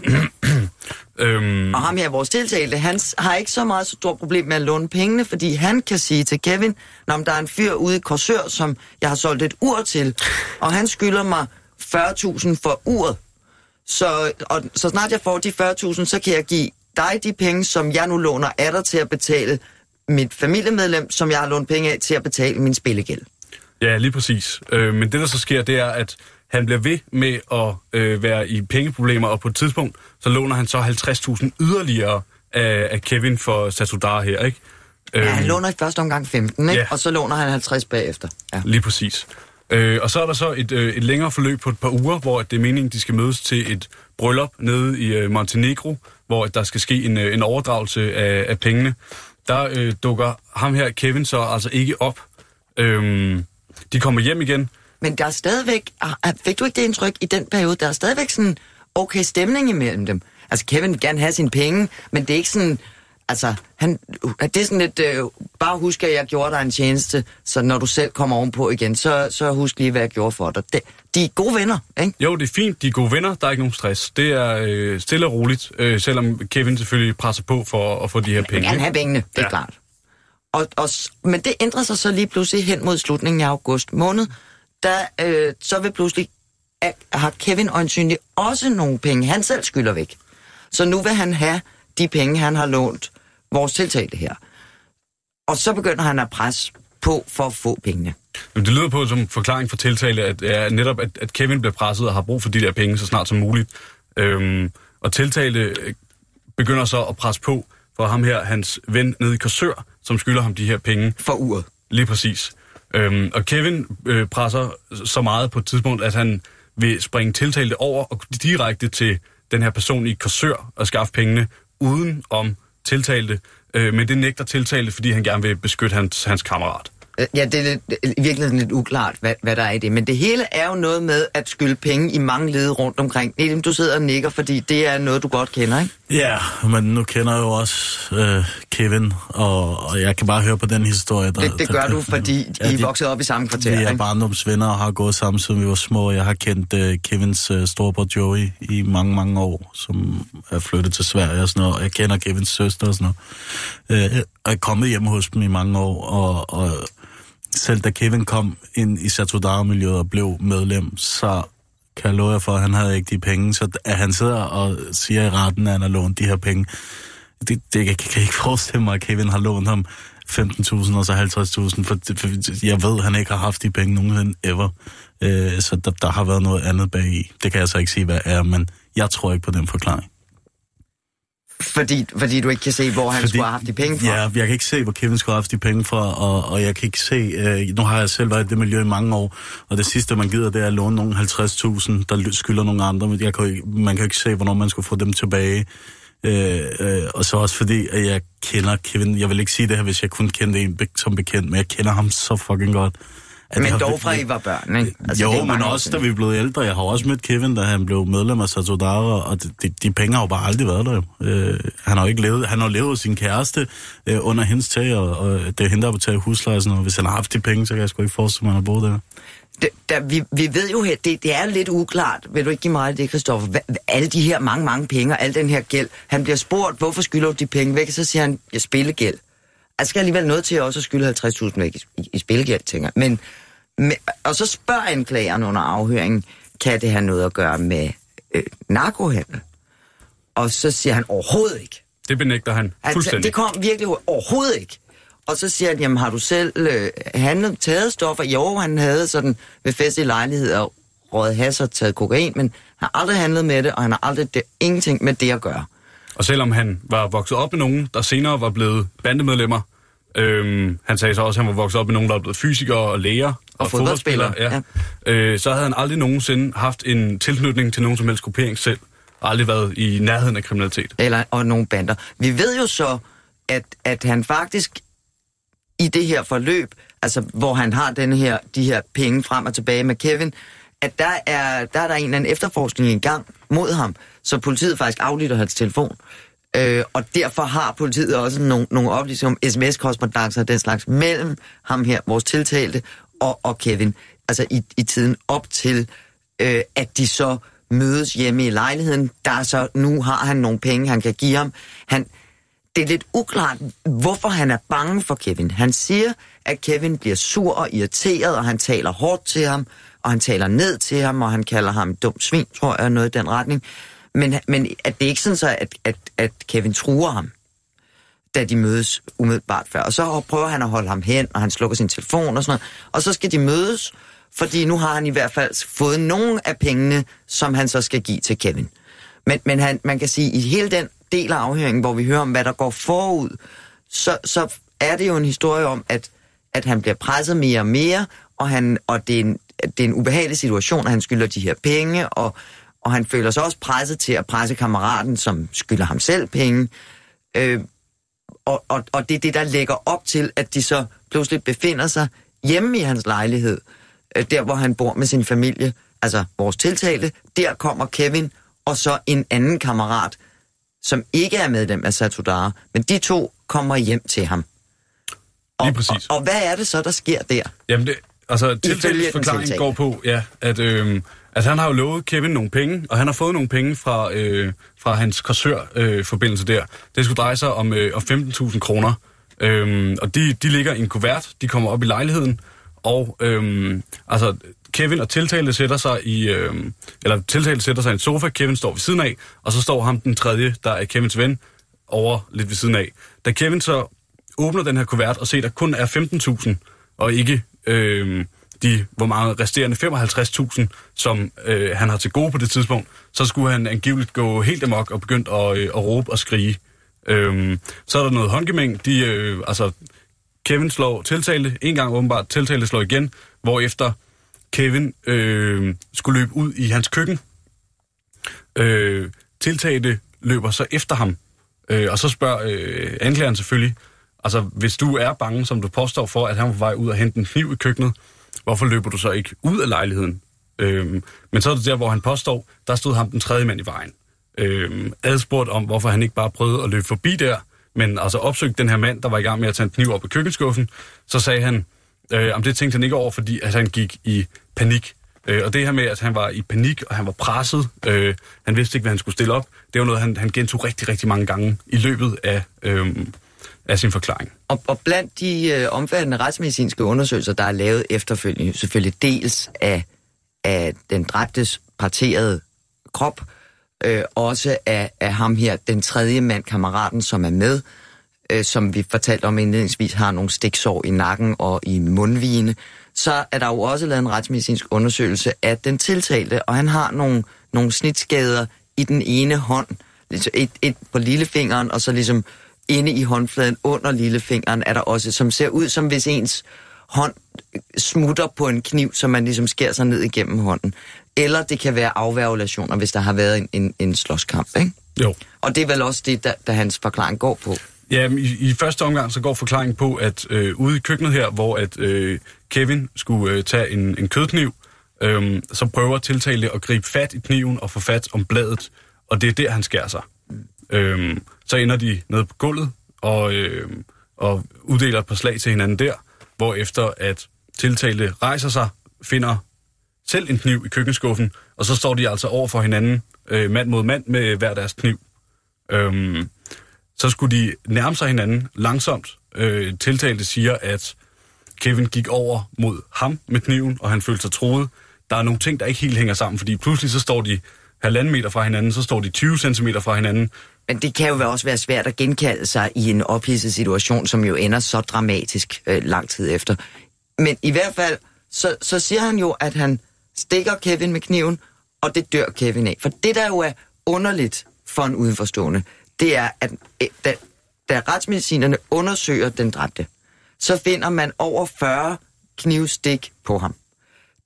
øhm, Og ham her, vores tiltalte, han har ikke så meget stort problem med at låne pengene, fordi han kan sige til Kevin, når der er en fyr ude i Korsør, som jeg har solgt et ur til, og han skylder mig 40.000 for uret. Så, og, så snart jeg får de 40.000, så kan jeg give dig de penge, som jeg nu låner af dig til at betale mit familiemedlem, som jeg har lånt penge af til at betale min spillegæld. Ja, lige præcis. Øh, men det, der så sker, det er, at han bliver ved med at øh, være i pengeproblemer, og på et tidspunkt, så låner han så 50.000 yderligere af, af Kevin for Satudara her, ikke? Ja, han Øhm, låner i første omgang 15, ikke? Ja. og så låner han 50 bagefter. Ja. Lige præcis. Øh, og så er der så et, øh, et længere forløb på et par uger, hvor det er meningen, de skal mødes til et bryllup nede i øh, Montenegro, hvor der skal ske en, øh, en overdragelse af, af pengene. Der øh, dukker ham her, Kevin, så altså ikke op. Øhm, de kommer hjem igen. Men der er stadigvæk, ah, fik du ikke det indtryk i den periode, der er stadigvæk sådan okay stemning imellem dem. Altså Kevin vil gerne have sine penge, men det er ikke sådan, altså han, det er sådan lidt, øh, bare husk at jeg gjorde dig en tjeneste, så når du selv kommer ovenpå igen, så, så husk lige, hvad jeg gjorde for dig. Det, de er gode venner, ikke? Jo, det er fint, de er gode venner, der er ikke nogen stress. Det er øh, stille og roligt, øh, selvom Kevin selvfølgelig presser på for at få de her vil penge. gerne ikke? have pengene, det er Ja. klart. Og, og, men det ændrer sig så lige pludselig hen mod slutningen af august måned. Der, øh, så vil pludselig at, har Kevin øjensynligt også nogle penge, han selv skylder væk. Så nu vil han have de penge, han har lånt vores tiltalte her. Og så begynder han at presse på for at få pengene. Jamen, det lyder på som forklaring for tiltale, at, ja, netop at, at Kevin bliver presset og har brug for de der penge så snart som muligt. Øhm, og tiltale øh, begynder så at presse på for ham her, hans ven nede i Korsør, som skylder ham de her penge. For uret. Lige præcis. Øhm, og Kevin øh, presser så meget på et tidspunkt, at han vil springe tiltalte over og direkte til den her person i Korsør og skaffe pengene uden om tiltalte. Øh, men det nægter tiltalte, fordi han gerne vil beskytte hans, hans kammerat. Øh, Ja, det er lidt, i virkeligheden lidt uklart, hvad, hvad der er i det. Men det hele er jo noget med at skylde penge i mange led rundt omkring. Nedim, du sidder og nikker, fordi det er noget, du godt kender, ikke? Ja, men nu kender jeg jo også øh, Kevin, og, og jeg kan bare høre på den historie. Der, Det, det gør der, du, fordi Ja, I er vokset op i samme Vi kvarter, er ikke? barndomsvenner og har gået sammen, siden vi var små. Jeg har kendt øh, Kevins øh, storebror Joey i mange, mange år, som er flyttet til Sverige og sådan noget. Og Jeg kender Kevins søster og sådan noget. Øh, jeg er kommet hjemme hos dem i mange år, og, og selv da Kevin kom ind i Satudara-miljøet og blev medlem, så kan jeg love jer for, at han havde ikke de penge. Så at han sidder og siger i retten, at han har lånt de her penge, det, det jeg kan jeg ikke forestille mig, at Kevin har lånt ham 15.000 og så 50.000, for, for jeg ved, at han ikke har haft de penge nogensinde ever. Øh, så der, der har været noget andet bag i. Det kan jeg så ikke sige, hvad er, men jeg tror ikke på den forklaring. Fordi, fordi du ikke kan se, hvor han Fordi- skulle have haft de penge fra. Ja, jeg kan ikke se, hvor Kevin skulle have haft de penge fra, og, og jeg kan ikke se, øh, nu har jeg selv været i det miljø i mange år, og det sidste, man gider, det er at låne nogle 50.000, der skylder nogle andre, men jeg kan, man kan ikke se, hvornår man skulle få dem tilbage. Øh, øh, og så også fordi, at jeg kender Kevin, jeg vil ikke sige det her, hvis jeg kun kendte en som bekendt, men jeg kender ham så fucking godt. At Men dog fra I var børn, ikke? Altså, jo, men også da vi blevet ældre. Jeg har også mødt Kevin, da han blev medlem af Satodara, og de, de, de penge har jo bare aldrig været der. Øh, han har jo ikke levet, han har levet sin kæreste øh, under hendes tag, og, og det er hende, der betalt husleje og sådan noget. Hvis han har haft de penge, så kan jeg sgu ikke forestille mig, at han har boet der. det, der, vi, vi ved jo her, det, det er lidt uklart, vil du ikke give mig det, Christoffer, Hva, alle de her mange, mange penge, og al den her gæld, han bliver spurgt, hvorfor skylder du de penge væk, så siger han, jeg spiller gæld. Jeg skal alligevel noget til også at skylde 50.000 væk i, i, i spillegæld, tænker men, men, og så spørger anklageren under afhøringen, kan det have noget at gøre med øh, narkohandel? Og så siger han overhovedet ikke. Det benægter han Altså, fuldstændig. det kom virkelig overhovedet ikke. Og så siger han, jamen har du selv øh, handlet, taget stoffer? Jo, han havde sådan ved festlige lejligheder røget has og taget kokain, men han har aldrig handlet med det, og han har aldrig det, ingenting med det at gøre. Og selvom han var vokset op med nogen, der senere var blevet bandemedlemmer, øhm, han sagde så også, at han var vokset op med nogen, der var blevet fysikere og læger og, fodboldspillere, ja. Øh, så havde han aldrig nogensinde haft en tilknytning til nogen som helst gruppering selv, og aldrig været i nærheden af kriminalitet. Eller, og nogle bander. Vi ved jo så, at, at han faktisk i det her forløb, altså hvor han har den her, de her penge frem og tilbage med Kevin, at der er, der er der en eller anden efterforskning i gang mod ham, så politiet faktisk aflytter hans telefon. Øh, og derfor har politiet også nogle, nogle oplysninger om sms-korrespondancer og den slags mellem ham her, vores tiltalte, og, og Kevin. Altså i, i tiden op til, øh, at de så mødes hjemme i lejligheden. Der er så, nu har han nogle penge, han kan give ham. Han, det er lidt uklart, hvorfor han er bange for Kevin. Han siger, at Kevin bliver sur og irriteret, og han taler hårdt til ham, og han taler ned til ham, og han kalder ham dum svin, tror jeg, noget i den retning. Men, men at det er ikke sådan så, at, at, at Kevin truer ham, da de mødes umiddelbart før. Og så prøver han at holde ham hen, og han slukker sin telefon og sådan noget. Og så skal de mødes, fordi nu har han i hvert fald fået nogle af pengene, som han så skal give til Kevin. Men, men han, man kan sige, i hele den del af afhøringen, hvor vi hører om, hvad der går forud, så, så er det jo en historie om, at, at han bliver presset mere og mere, og, han, og det, er en, det er en ubehagelig situation, at han skylder de her penge, og, og han føler sig også presset til at presse kammeraten, som skylder ham selv penge. Øh, og, og, og det er det, der lægger op til, at de så pludselig befinder sig hjemme i hans lejlighed, øh, der hvor han bor med sin familie, altså vores tiltalte. Der kommer Kevin og så en anden kammerat, som ikke er medlem af Satudara, men de to kommer hjem til ham. Og, Lige præcis. Og, og hvad er det så, der sker der? Jamen, det, altså, den tiltalets forklaring går på, ja, at, øhm, at han har jo lovet Kevin nogle penge, og han har fået nogle penge fra, øh, fra hans korsør-forbindelse øh, der. Det skulle dreje sig om, øh, om 15.000 kroner. Øhm, og de, de ligger i en kuvert, de kommer op i lejligheden, og øhm, altså, Kevin og tiltalte sætter sig i, øh, eller tiltalte sætter sig i en sofa, Kevin står ved siden af, og så står ham den tredje, der er Kevins ven, over lidt ved siden af. Da Kevin så åbner den her kuvert og ser, at der kun er 15.000, og ikke øh, de, hvor meget resterende 55.000, som øh, han har til gode på det tidspunkt, så skulle han angiveligt gå helt amok og begyndt at, øh, at råbe og skrige. Øh, så er der noget håndgemæng. De, øh, altså, Kevin slår tiltalte, en gang åbenbart, tiltalte slår igen, hvor efter Kevin øh, skulle løbe ud i hans køkken. Øh, tiltalte løber så efter ham, øh, og så spørger øh, anklageren selvfølgelig, altså hvis du er bange, som du påstår for, at han var på vej ud og hente en kniv i køkkenet, hvorfor løber du så ikke ud af lejligheden? Øhm, men så er det der, hvor han påstår, der stod ham den tredje mand i vejen. Øhm, adspurgt om, hvorfor han ikke bare prøvede at løbe forbi der, men altså opsøgte den her mand, der var i gang med at tage en kniv op i køkkenskuffen, så sagde han, øh, om det tænkte han ikke over, fordi at han gik i panik. Øh, og det her med, at han var i panik, og han var presset, øh, han vidste ikke, hvad han skulle stille op, det var noget, han, han gentog rigtig, rigtig mange gange i løbet af, øh, af sin forklaring. Og, og blandt de øh, omfattende retsmedicinske undersøgelser, der er lavet efterfølgende, selvfølgelig dels af, af den dræbtes parterede krop, øh, også af, af ham her, den tredje mand, kammeraten, som er med, øh, som vi fortalte om indledningsvis, har nogle stiksår i nakken og i mundvigene, så er der jo også lavet en retsmedicinsk undersøgelse af den tiltalte, og han har nogle, nogle snitskader i den ene hånd, ligesom et, et på lillefingeren, og så ligesom inde i håndfladen under lillefingeren er der også, som ser ud som hvis ens hånd smutter på en kniv, så man ligesom skærer sig ned igennem hånden. Eller det kan være afværgulationer, hvis der har været en, en, en slåskamp, ikke? Jo. Og det er vel også det, der, der hans forklaring går på. Ja, i, i første omgang så går forklaringen på, at øh, ude i køkkenet her, hvor at øh, Kevin skulle øh, tage en, en kødkniv, øh, så prøver tiltalte at gribe fat i kniven og få fat om bladet, og det er der, han skærer sig. Øhm, Øh, så ender de nede på gulvet og, øh, og uddeler et par slag til hinanden der, hvor efter at tiltalte rejser sig, finder selv en kniv i køkkenskuffen, og så står de altså over for hinanden, øh, mand mod mand, med hver deres kniv. Øhm, så skulle de nærme sig hinanden langsomt. Øh, tiltalte siger, at Kevin gik over mod ham med kniven, og han følte sig troet. Der er nogle ting, der ikke helt hænger sammen, fordi pludselig så står de halvanden meter fra hinanden, så står de 20 cm fra hinanden. Men det kan jo også være svært at genkalde sig i en ophidset situation, som jo ender så dramatisk øh, lang tid efter. Men i hvert fald, så, så siger han jo, at han stikker Kevin med kniven, og det dør Kevin af. For det, der jo er underligt for en udenforstående, det er, at øh, da, da retsmedicinerne undersøger den dræbte, så finder man over 40 knivstik på ham.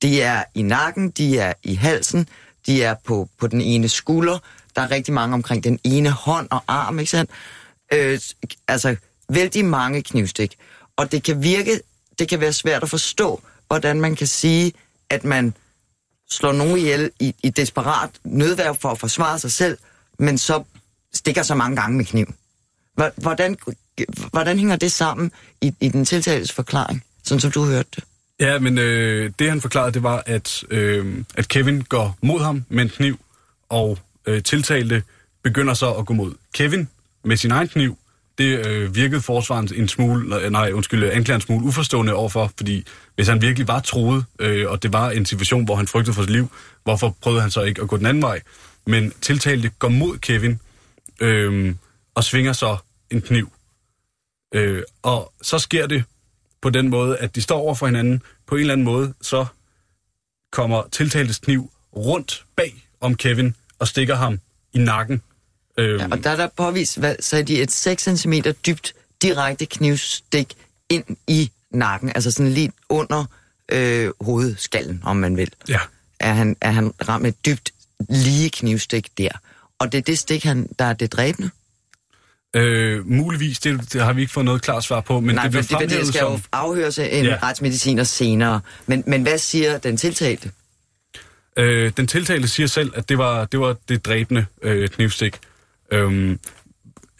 De er i nakken, de er i halsen, de er på, på den ene skulder, der er rigtig mange omkring den ene hånd og arm, ikke sandt? Øh, altså, vældig mange knivstik. Og det kan virke, det kan være svært at forstå, hvordan man kan sige, at man slår nogen ihjel i, i desperat nødværv for at forsvare sig selv, men så stikker så mange gange med kniv. Hvordan, hvordan hænger det sammen i, i den tiltaltes forklaring, sådan som du hørte det? Ja, men øh, det han forklarede, det var, at, øh, at Kevin går mod ham med en kniv, og øh, tiltalte begynder så at gå mod Kevin med sin egen kniv. Det øh, virkede forsvaren en smule, nej, undskyld, øh, anklageren en smule uforstående overfor, fordi hvis han virkelig var troet, øh, og det var en situation, hvor han frygtede for sit liv, hvorfor prøvede han så ikke at gå den anden vej? Men tiltalte går mod Kevin øh, og svinger så en kniv. Øh, og så sker det på den måde, at de står over for hinanden. På en eller anden måde, så kommer tiltaltes kniv rundt bag om Kevin og stikker ham i nakken. Øhm. Ja, og der er der påvist, hvad sagde de, et 6 cm dybt direkte knivstik ind i nakken, altså sådan lige under øh, hovedskallen, om man vil. Ja. Er han, er han ramt med et dybt lige knivstik der. Og det er det stik, han, der er det dræbende? Øh, muligvis, det, det har vi ikke fået noget klart svar på, men Nej, det bliver det, det skal som... jo afhøres af en ja. retsmediciner senere. Men, men hvad siger den tiltalte? Øh, den tiltalte siger selv, at det var det, var det dræbende øh, knivstik. Øhm,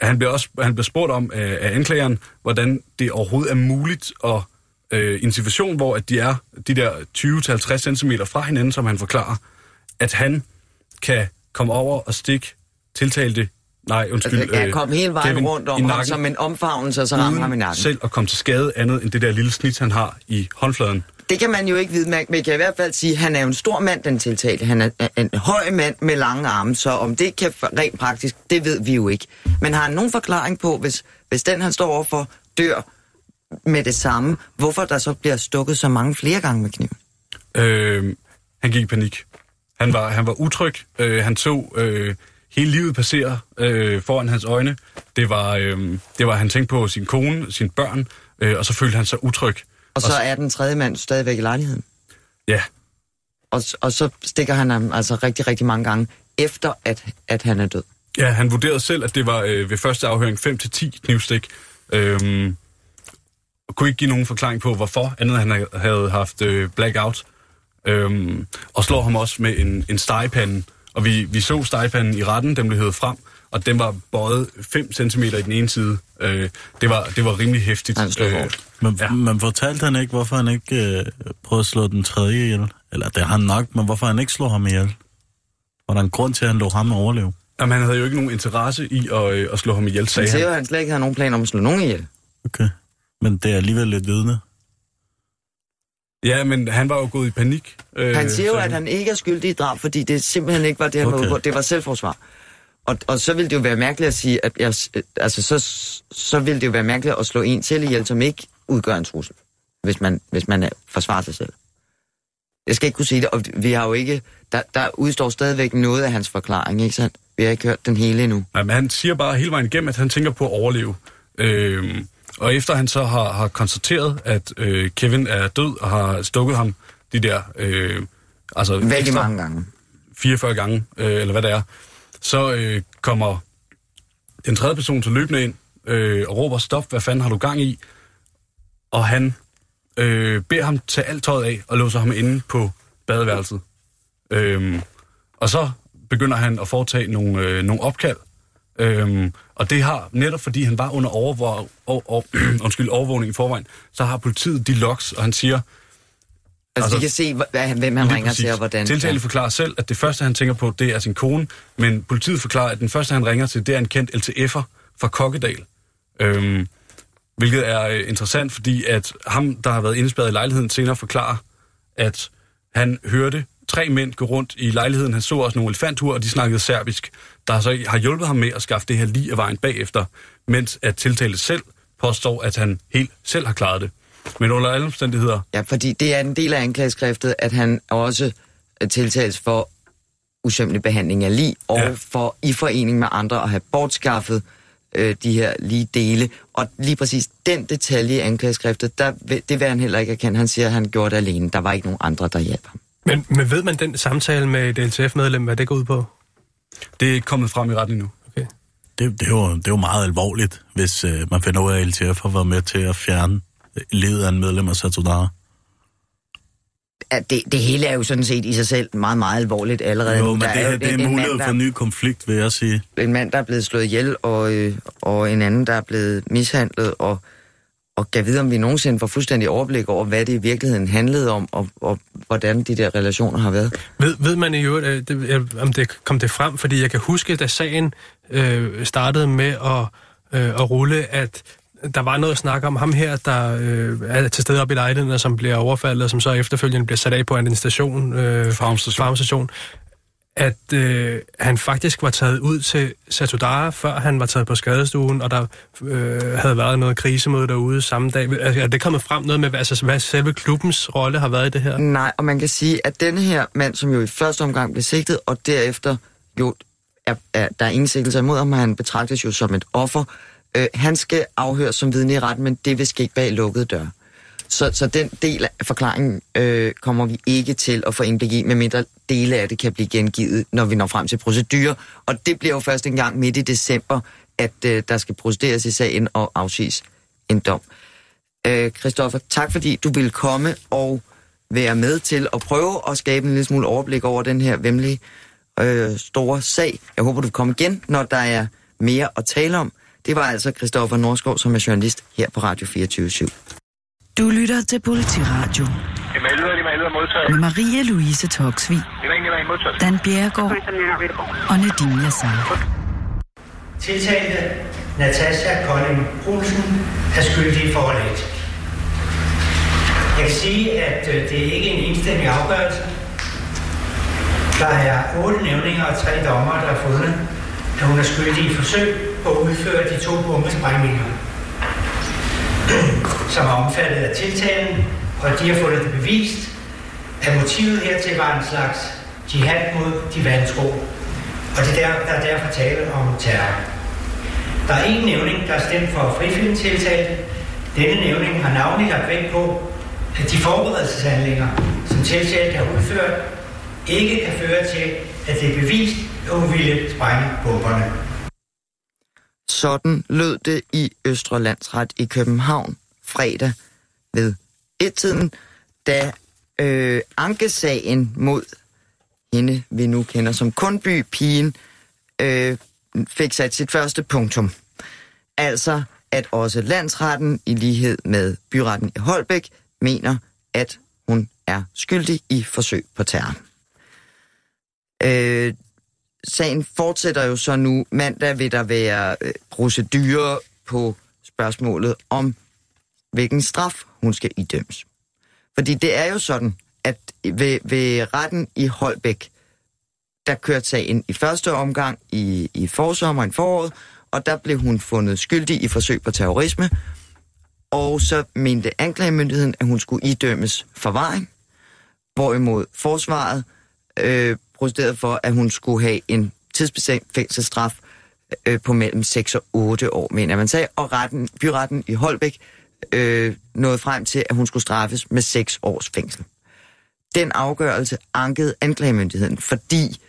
han bliver også han bliver spurgt om af, af anklageren, hvordan det overhovedet er muligt at øh, i en situation, hvor at de er de der 20-50 cm fra hinanden, som han forklarer, at han kan komme over og stikke tiltalte Nej, undskyld. Altså, jeg kom hele vejen Kevin rundt om ham som en omfavnelse, og så rammer ham i nakken. selv at komme til skade andet end det der lille snit, han har i håndfladen. Det kan man jo ikke vide. men jeg kan i hvert fald sige, at han er jo en stor mand, den tiltalte. Han er en høj mand med lange arme, så om det kan rent praktisk, det ved vi jo ikke. Men har han nogen forklaring på, hvis, hvis den, han står overfor, dør med det samme, hvorfor der så bliver stukket så mange flere gange med kniv? Øh, han gik i panik. Han var, han var utryg. Øh, han så øh, hele livet passere øh, foran hans øjne. Det var, øh, det var, han tænkte på sin kone, sine børn, øh, og så følte han sig utryg. Og så er den tredje mand stadigvæk i lejligheden. Ja, Og, og så stikker han ham altså rigtig, rigtig mange gange, efter at, at han er død. ja han vurderede selv, at det var øh, ved første afhøring 5-10 knivstik. Øh, og kunne ikke give nogen forklaring på, hvorfor, andet han havde haft øh, blackout. Øhm, og slår ham også med en, en stegepande. Og vi, vi så stegepanden i retten, den blev hævet frem, og den var bøjet 5 cm i den ene side. Øh, det, var, det var rimelig hæftigt. Han slog hårdt. Men, Ja. men fortalte han ikke, hvorfor han ikke øh, prøvede at slå den tredje ihjel? Eller det har han nok, men hvorfor han ikke slog ham ihjel? Var der en grund til, at han lå ham overleve? Jamen, han havde jo ikke nogen interesse i at, øh, at slå ham ihjel, Han sagde siger jo, han. at han slet ikke har nogen plan om at slå nogen ihjel. Okay. Men det er alligevel lidt vidne. Ja, men han var jo gået i panik. Øh, Han siger jo, at han ikke er skyldig i drab, fordi det simpelthen ikke var det, han okay. var ude på. Det var selvforsvar. Og, og så ville det jo være mærkeligt at sige, at jeg, altså så, så ville det jo være mærkeligt at slå en til ihjel, som ikke udgør en trussel, hvis man, hvis man er- forsvarer sig selv. Jeg skal ikke kunne sige det, og vi har jo ikke, der, der udstår stadigvæk noget af hans forklaring, ikke sandt? Vi har ikke hørt den hele endnu. Nej, men han siger bare hele vejen igennem, at han tænker på at overleve. Øhm, og efter han så har, har konstateret, at øh, Kevin er død og har stukket ham de der... Øh, altså Vældig mange gange. 44 gange, øh, eller hvad det er, så øh, kommer den tredje person til løbende ind øh, og råber, stop, hvad fanden har du gang i? Og han øh, beder ham tage alt tøjet af og låser ham inde på badeværelset. Øhm, og så begynder han at foretage nogle, øh, nogle opkald. Øhm, og det har, netop fordi han var under overvåg, og, og, undskyld, overvågning i forvejen, så har politiet de logs, og han siger, Altså, Altså, vi kan se, hvem han ringer præcis. til og hvordan. Tiltalte forklarer selv, at det første, han tænker på, det er sin kone, men politiet forklarer, at den første, han ringer til, det er en kendt LTF'er fra Kokkedal. Øhm, hvilket er øh, interessant, fordi at ham, der har været indespærret i lejligheden, senere forklarer, at han hørte tre mænd gå rundt i lejligheden. Han så også nogle elefanthuer, og de snakkede serbisk, der så har hjulpet ham med at skaffe det her lige af vejen bagefter, mens at tiltalte selv påstår, at han helt selv har klaret det. Men under alle omstændigheder, Ja, fordi det er en del af anklageskriftet, at han også tiltales for usømmelig behandling af lig, og Ja. for i forening med andre at have bortskaffet øh, de her lige dele. Og lige præcis den detalje i anklageskriftet, der, det vil han heller ikke erkende. Han siger, at han gjorde det alene. Der var ikke nogen andre, der hjalp ham. Men, men ved man den samtale med et LTF-medlem, hvad det går ud på? det er ikke kommet frem i retten endnu. Okay. Det, det, er jo, det er jo meget alvorligt, hvis øh, man finder ud af, at LTF har været med til at fjerne livet af en medlem af Satudara. Ja, det, det hele er jo sådan set i sig selv meget, meget alvorligt allerede. Jo, men Der det, jo her, det er en- en mulighed mand, for en ny konflikt, vil jeg sige. der, en mand, der er blevet slået ihjel, og, øh, og en anden, der er blevet mishandlet, og, og kan vide, om vi nogensinde får fuldstændig overblik over, hvad det i virkeligheden handlede om, og, og hvordan de der relationer har været. Ved, ved man i øvrigt, øh, det, om det kom det frem? Fordi jeg kan huske, da sagen øh, startede med at, øh, at rulle, at der var noget snak om ham her, der øh, er til stede oppe i lejligheden, og som bliver overfaldet, og som så efterfølgende bliver sat af på en station, øh, Farmstation. farmstation at øh, han faktisk var taget ud til Satudara, før han var taget på skadestuen, og der øh, havde været noget krisemøde derude samme dag. Altså, er det kommet frem noget med, altså, hvad selve klubbens rolle har været i det her? Nej, og man kan sige, at denne her mand, som jo i første omgang blev sigtet, og derefter jo, er, er, der er ingen sigtelse imod ham, han betragtes jo som et offer, øh, han skal afhøres som vidne i retten, men det vil ske bag lukkede døre. Så, så den del af forklaringen øh, kommer vi ikke til at få indblik i, medmindre dele af det kan blive gengivet, når vi når frem til procedurer. Og det bliver jo først en gang midt i december, at øh, der skal procederes i sagen og afsiges en dom. Øh, Christoffer, tak fordi du ville komme og være med til at prøve at skabe en lille smule overblik over den her vemmelige øh, store sag. Jeg håber, du kommer igen, når der er mere at tale om. Det var altså Christoffer Norskov, som er journalist her på Radio 24 Du lytter til Politiradio. Med Maria Louise Toksvig, Dan Bjergård og Nadine Yassar. Tiltalte Natasha Kolding Olsen er skyldig i forhold 1. Jeg kan sige, at øh, det er ikke en enstemmig afgørelse. Der er otte nævninger og tre dommer, der har fundet, at hun er skyldig i forsøg på at udføre de to bombesprængninger, som er omfattet af tiltalen, og de har fundet det bevist, at motivet hertil var en slags jihad mod de vantro, og det der, der er derfor tale om terror. Der er en nævning, der er stemt for frifilmtiltale. Denne nævning har navnlig lagt vægt på, at de forberedelseshandlinger, som tiltalte har udført, ikke kan føre til, at det er bevist, at hun ville sprænge bomberne. Sådan lød det i Østre Landsret i København fredag ved et-tiden, da øh, ankesagen mod hende, vi nu kender som Kundby-pigen, øh, fik sat sit første punktum. Altså, at også landsretten, i lighed med byretten i Holbæk, mener, at hun er skyldig i forsøg på terror. Øh, sagen fortsætter jo så nu. Mandag vil der være øh, procedurer på spørgsmålet om, hvilken straf hun skal idømmes. Fordi det er jo sådan, at ved, ved retten i Holbæk, der kørte sagen i første omgang i, i forsommeren foråret, og der blev hun fundet skyldig i forsøg på terrorisme, og så mente anklagemyndigheden, at hun skulle idømmes forvaring, hvorimod forsvaret øh, protesteret for, at hun skulle have en tidsbestemt fængselsstraf øh, på mellem 6 og 8 år, mener man sagde, og retten, byretten i Holbæk øh, nåede frem til, at hun skulle straffes med 6 års fængsel. Den afgørelse ankede anklagemyndigheden, fordi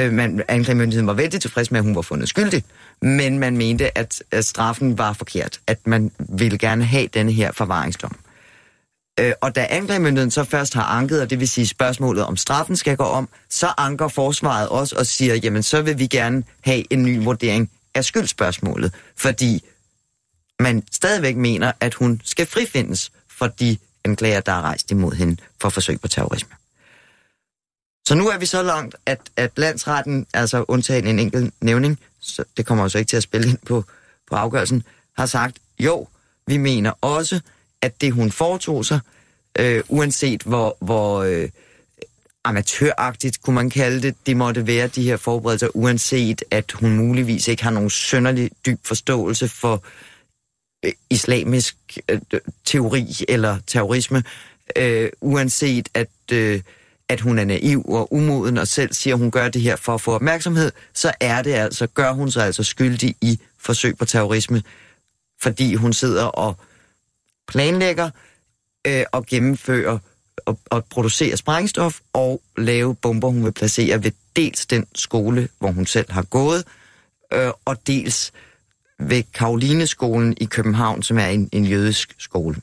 øh, man, anklagemyndigheden var vældig tilfreds med, at hun var fundet skyldig, men man mente, at, at straffen var forkert, at man ville gerne have denne her forvaringsdom. Øh, og da anklagemyndigheden så først har anket, og det vil sige spørgsmålet om straffen skal gå om, så anker forsvaret også og siger, jamen så vil vi gerne have en ny vurdering af skyldspørgsmålet, fordi man stadigvæk mener, at hun skal frifindes for de anklager, der er rejst imod hende for forsøg på terrorisme. Så nu er vi så langt, at, at landsretten, altså undtagen en enkelt nævning, så det kommer jo så ikke til at spille ind på, på afgørelsen, har sagt, jo, vi mener også, at det hun foretog sig, øh, uanset hvor, hvor øh, amatøragtigt kunne man kalde det, det måtte være de her forberedelser, uanset at hun muligvis ikke har nogen sønderlig dyb forståelse for øh, islamisk øh, teori eller terrorisme, øh, uanset at, øh, at hun er naiv og umoden og selv siger, at hun gør det her for at få opmærksomhed, så er det altså, gør hun sig altså skyldig i forsøg på terrorisme, fordi hun sidder og planlægger øh, og gennemfører og, og producere sprængstof og lave bomber, hun vil placere ved dels den skole, hvor hun selv har gået, øh, og dels ved Karolineskolen i København, som er en, en jødisk skole.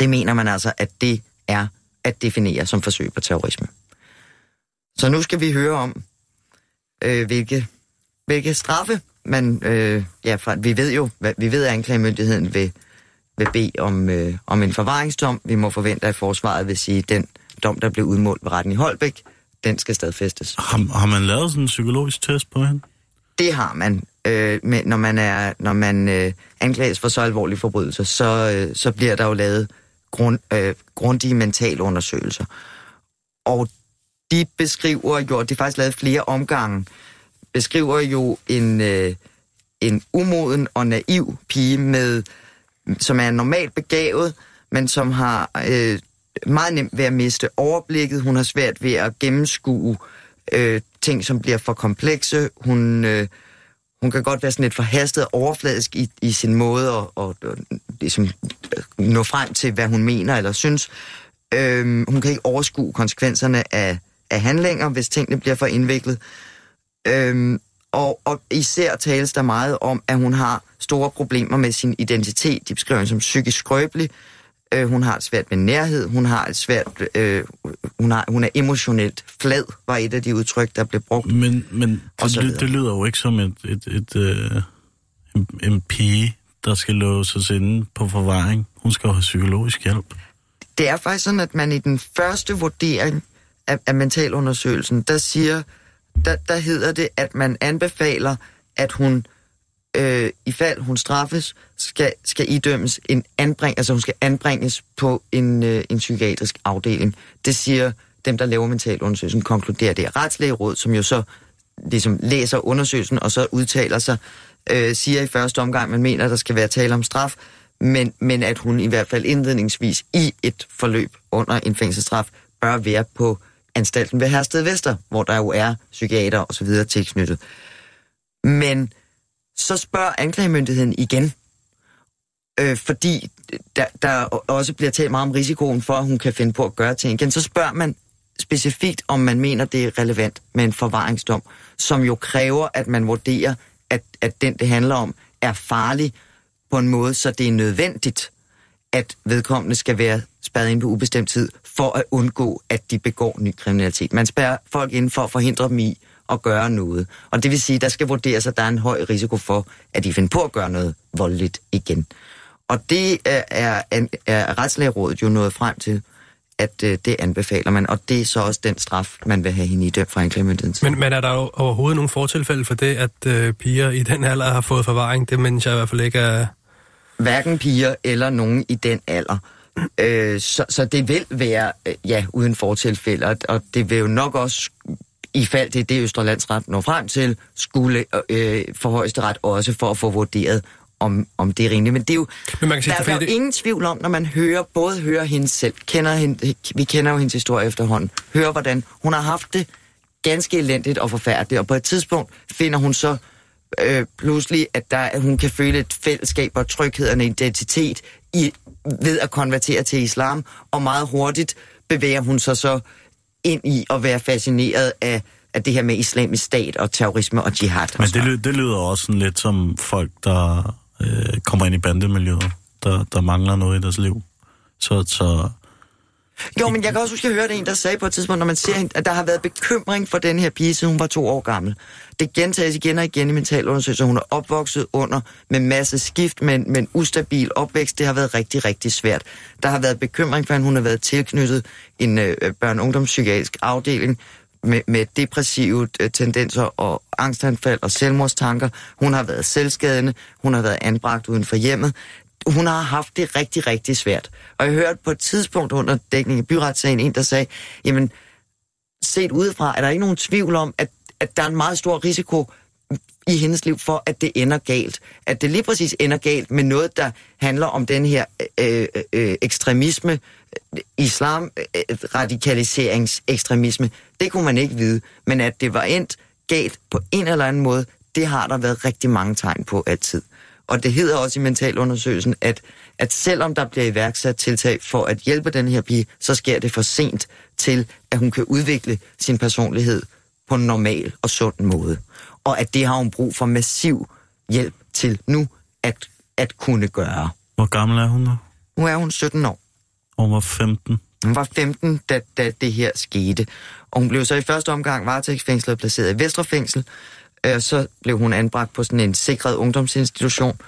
Det mener man altså, at det er at definere som forsøg på terrorisme. Så nu skal vi høre om, øh, hvilke, hvilke straffe man... Øh, ja, for vi ved jo, hvad, vi ved, at anklagemyndigheden vil vil bede om, øh, om en forvaringsdom. Vi må forvente, at forsvaret vil sige, at den dom, der blev udmålt ved retten i Holbæk, den skal stadfæstes. Har, har man lavet sådan en psykologisk test på hende? Det har man. Øh, men når man, er, når man øh, anklages for så alvorlige forbrydelser, så, øh, så bliver der jo lavet grund, øh, grundige mentale undersøgelser. Og de beskriver jo, det er faktisk lavet flere omgange, beskriver jo en, øh, en umoden og naiv pige med som er normalt begavet, men som har øh, meget nemt ved at miste overblikket. Hun har svært ved at gennemskue øh, ting, som bliver for komplekse. Hun, øh, hun kan godt være sådan lidt forhastet og overfladisk i, i sin måde at, og, og, ligesom, øh, nå frem til, hvad hun mener eller synes. Øh, hun kan ikke overskue konsekvenserne af, af handlinger, hvis tingene bliver for indviklet. Øh, og, og især tales der meget om, at hun har store problemer med sin identitet. De beskriver hende som psykisk skrøbelig. Øh, hun har et svært med nærhed. Hun har et svært... Øh, hun, har, hun er emotionelt flad, var et af de udtryk, der blev brugt. Men, men det, ly, det lyder jo ikke som et, et, et, øh, en, en pige, der skal låses inde på forvaring. Hun skal jo have psykologisk hjælp. Det er faktisk sådan, at man i den første vurdering af, af mentalundersøgelsen, der siger, der, der hedder det, at man anbefaler, at hun øh, i fald hun straffes, skal, skal idømmes en anbring, altså hun skal anbringes på en, øh, en psykiatrisk afdeling. Det siger dem, der laver mentalundersøgelsen, konkluderer det. Retslægeråd, som jo så ligesom læser undersøgelsen og så udtaler sig, øh, siger i første omgang, man mener, at der skal være tale om straf, men, men at hun i hvert fald indledningsvis i et forløb under en fængselsstraf bør være på anstalten ved Hersted Vester, hvor der jo er psykiater og så videre tilknyttet. Men så spørger anklagemyndigheden igen, øh, fordi der, der også bliver talt meget om risikoen for, at hun kan finde på at gøre ting igen. Så spørger man specifikt, om man mener, det er relevant med en forvaringsdom, som jo kræver, at man vurderer, at, at den, det handler om, er farlig på en måde, så det er nødvendigt, at vedkommende skal være spadet ind på ubestemt tid, for at undgå, at de begår ny kriminalitet. Man spærrer folk ind for at forhindre dem i at gøre noget. Og det vil sige, at der skal vurderes, at der er en høj risiko for, at de finder på at gøre noget voldeligt igen. Og det er, er, er Retslægerådet jo nået frem til, at øh, det anbefaler man, og det er så også den straf, man vil have hende i dømt fra anklagemyndigheden. Men, men er der jo overhovedet nogle fortilfælde for det, at øh, piger i den alder har fået forvaring? Det mener jeg i hvert fald ikke er... Hverken piger eller nogen i den alder. Øh, så, så det vil være, øh, ja, uden fortilfælde, og, og det vil jo nok også i fald det, det Østerlandsret når frem til, skulle øh, for højesteret også for at få vurderet, om, om det er rimeligt. Men det er jo, Men man kan sige, der, der er jo det... ingen tvivl om, når man hører, både hører hende selv, kender hende, vi kender jo hendes historie efterhånden, hører hvordan hun har haft det ganske elendigt og forfærdeligt, og på et tidspunkt finder hun så øh, pludselig, at, der, at hun kan føle et fællesskab og tryghed og en identitet i, ved at konvertere til islam, og meget hurtigt bevæger hun sig så ind i at være fascineret af, af det her med islamisk stat og terrorisme og jihad. Men det, ly- det lyder også sådan lidt som folk, der øh, kommer ind i bandemiljøet, der, der mangler noget i deres liv. Så, så jo, men jeg kan også huske, at jeg hørte en, der sagde på et tidspunkt, når man ser hende, at der har været bekymring for den her pige, siden hun var to år gammel. Det gentages igen og igen i mentalundersøgelser. Hun er opvokset under med masse skift, men, men ustabil opvækst. Det har været rigtig, rigtig svært. Der har været bekymring for at Hun har været tilknyttet en øh, børne- og ungdomspsykiatrisk afdeling med, med depressive øh, tendenser og angstanfald og selvmordstanker. Hun har været selvskadende. Hun har været anbragt uden for hjemmet hun har haft det rigtig, rigtig svært. Og jeg hørte på et tidspunkt under dækning af byretssagen en, der sagde, jamen, set udefra, er der ikke nogen tvivl om, at, at der er en meget stor risiko i hendes liv for, at det ender galt. At det lige præcis ender galt med noget, der handler om den her øh, øh, øh ekstremisme, øh, islam, øh, øh, radikaliseringsekstremisme. Det kunne man ikke vide. Men at det var endt galt på en eller anden måde, det har der været rigtig mange tegn på altid. Og det hedder også i mentalundersøgelsen, at, at selvom der bliver iværksat tiltag for at hjælpe den her pige, så sker det for sent til, at hun kan udvikle sin personlighed på en normal og sund måde. Og at det har hun brug for massiv hjælp til nu at, at kunne gøre. hvor gammel er hun nu? Nu er hun 17 år. Hun var 15. Hun var 15, da, da det her skete. Og hun blev så i første omgang varetægtsfængslet og placeret i Vestrefængsel. Øh, så blev hun anbragt på sådan en sikret ungdomsinstitution,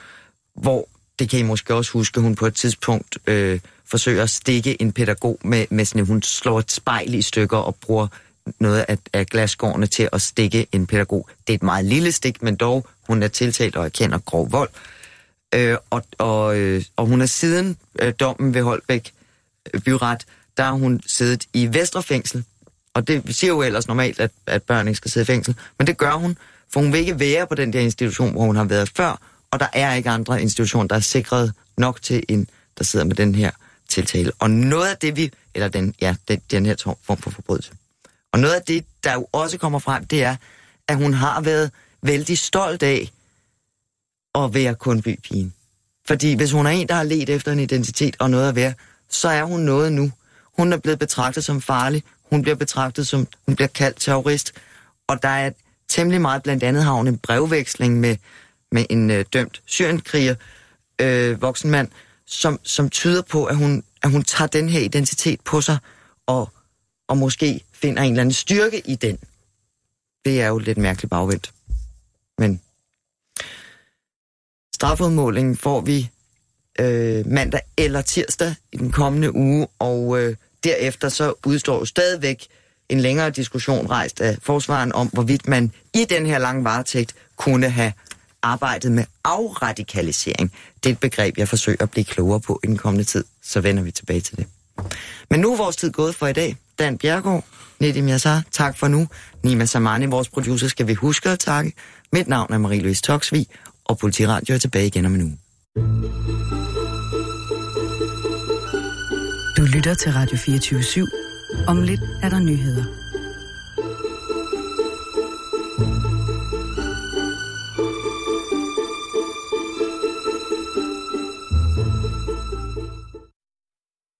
hvor, det kan I måske også huske, hun på et tidspunkt øh, forsøger at stikke en pædagog med, med sådan, hun slår et spejl i stykker og bruger noget af, af glasgårdene til at stikke en pædagog. Det er et meget lille stik, men dog, hun er tiltalt og erkender grov vold. Øh, og, og, øh, og hun er siden øh, dommen ved Holbæk øh, byret, der har hun siddet i Vesterfængsel. Og det siger jo ellers normalt, at, at børn ikke skal sidde i fængsel. Men det gør hun, for hun vil ikke være på den der institution, hvor hun har været før. Og der er ikke andre institutioner, der er sikret nok til en, der sidder med den her tiltale. Og noget af det, vi... Eller den, ja, den, den her form for forbrydelse. Og noget af det, der jo også kommer frem, det er, at hun har været vældig stolt af at være kundbypigen. Fordi hvis hun er en, der har let efter en identitet og noget at være, så er hun noget nu. Hun er blevet betragtet som farlig. Hun bliver betragtet som, hun bliver kaldt terrorist. Og der er temmelig meget, blandt andet har hun en brevveksling med, med en øh, dømt syrienkriger, øh, voksenmand, som, som tyder på, at hun, at hun tager den her identitet på sig, og, og måske finder en eller anden styrke i den. Det er jo lidt mærkeligt bagvendt. Men strafudmålingen får vi øh, mandag eller tirsdag i den kommende uge, og øh, derefter så udstår jo stadigvæk en længere diskussion rejst af forsvaren om, hvorvidt man i den her lange varetægt kunne have arbejdet med afradikalisering. Det er et begreb, jeg forsøger at blive klogere på i den kommende tid. Så vender vi tilbage til det. Men nu er vores tid gået for i dag. Dan Bjergård, Nedim Yassar, tak for nu. Nima Samani, vores producer, skal vi huske at takke. Mit navn er Marie-Louise Toksvig, og Politiradio er tilbage igen om en uge. Du lytter til Radio 24 /7. Om lidt er der nyheder.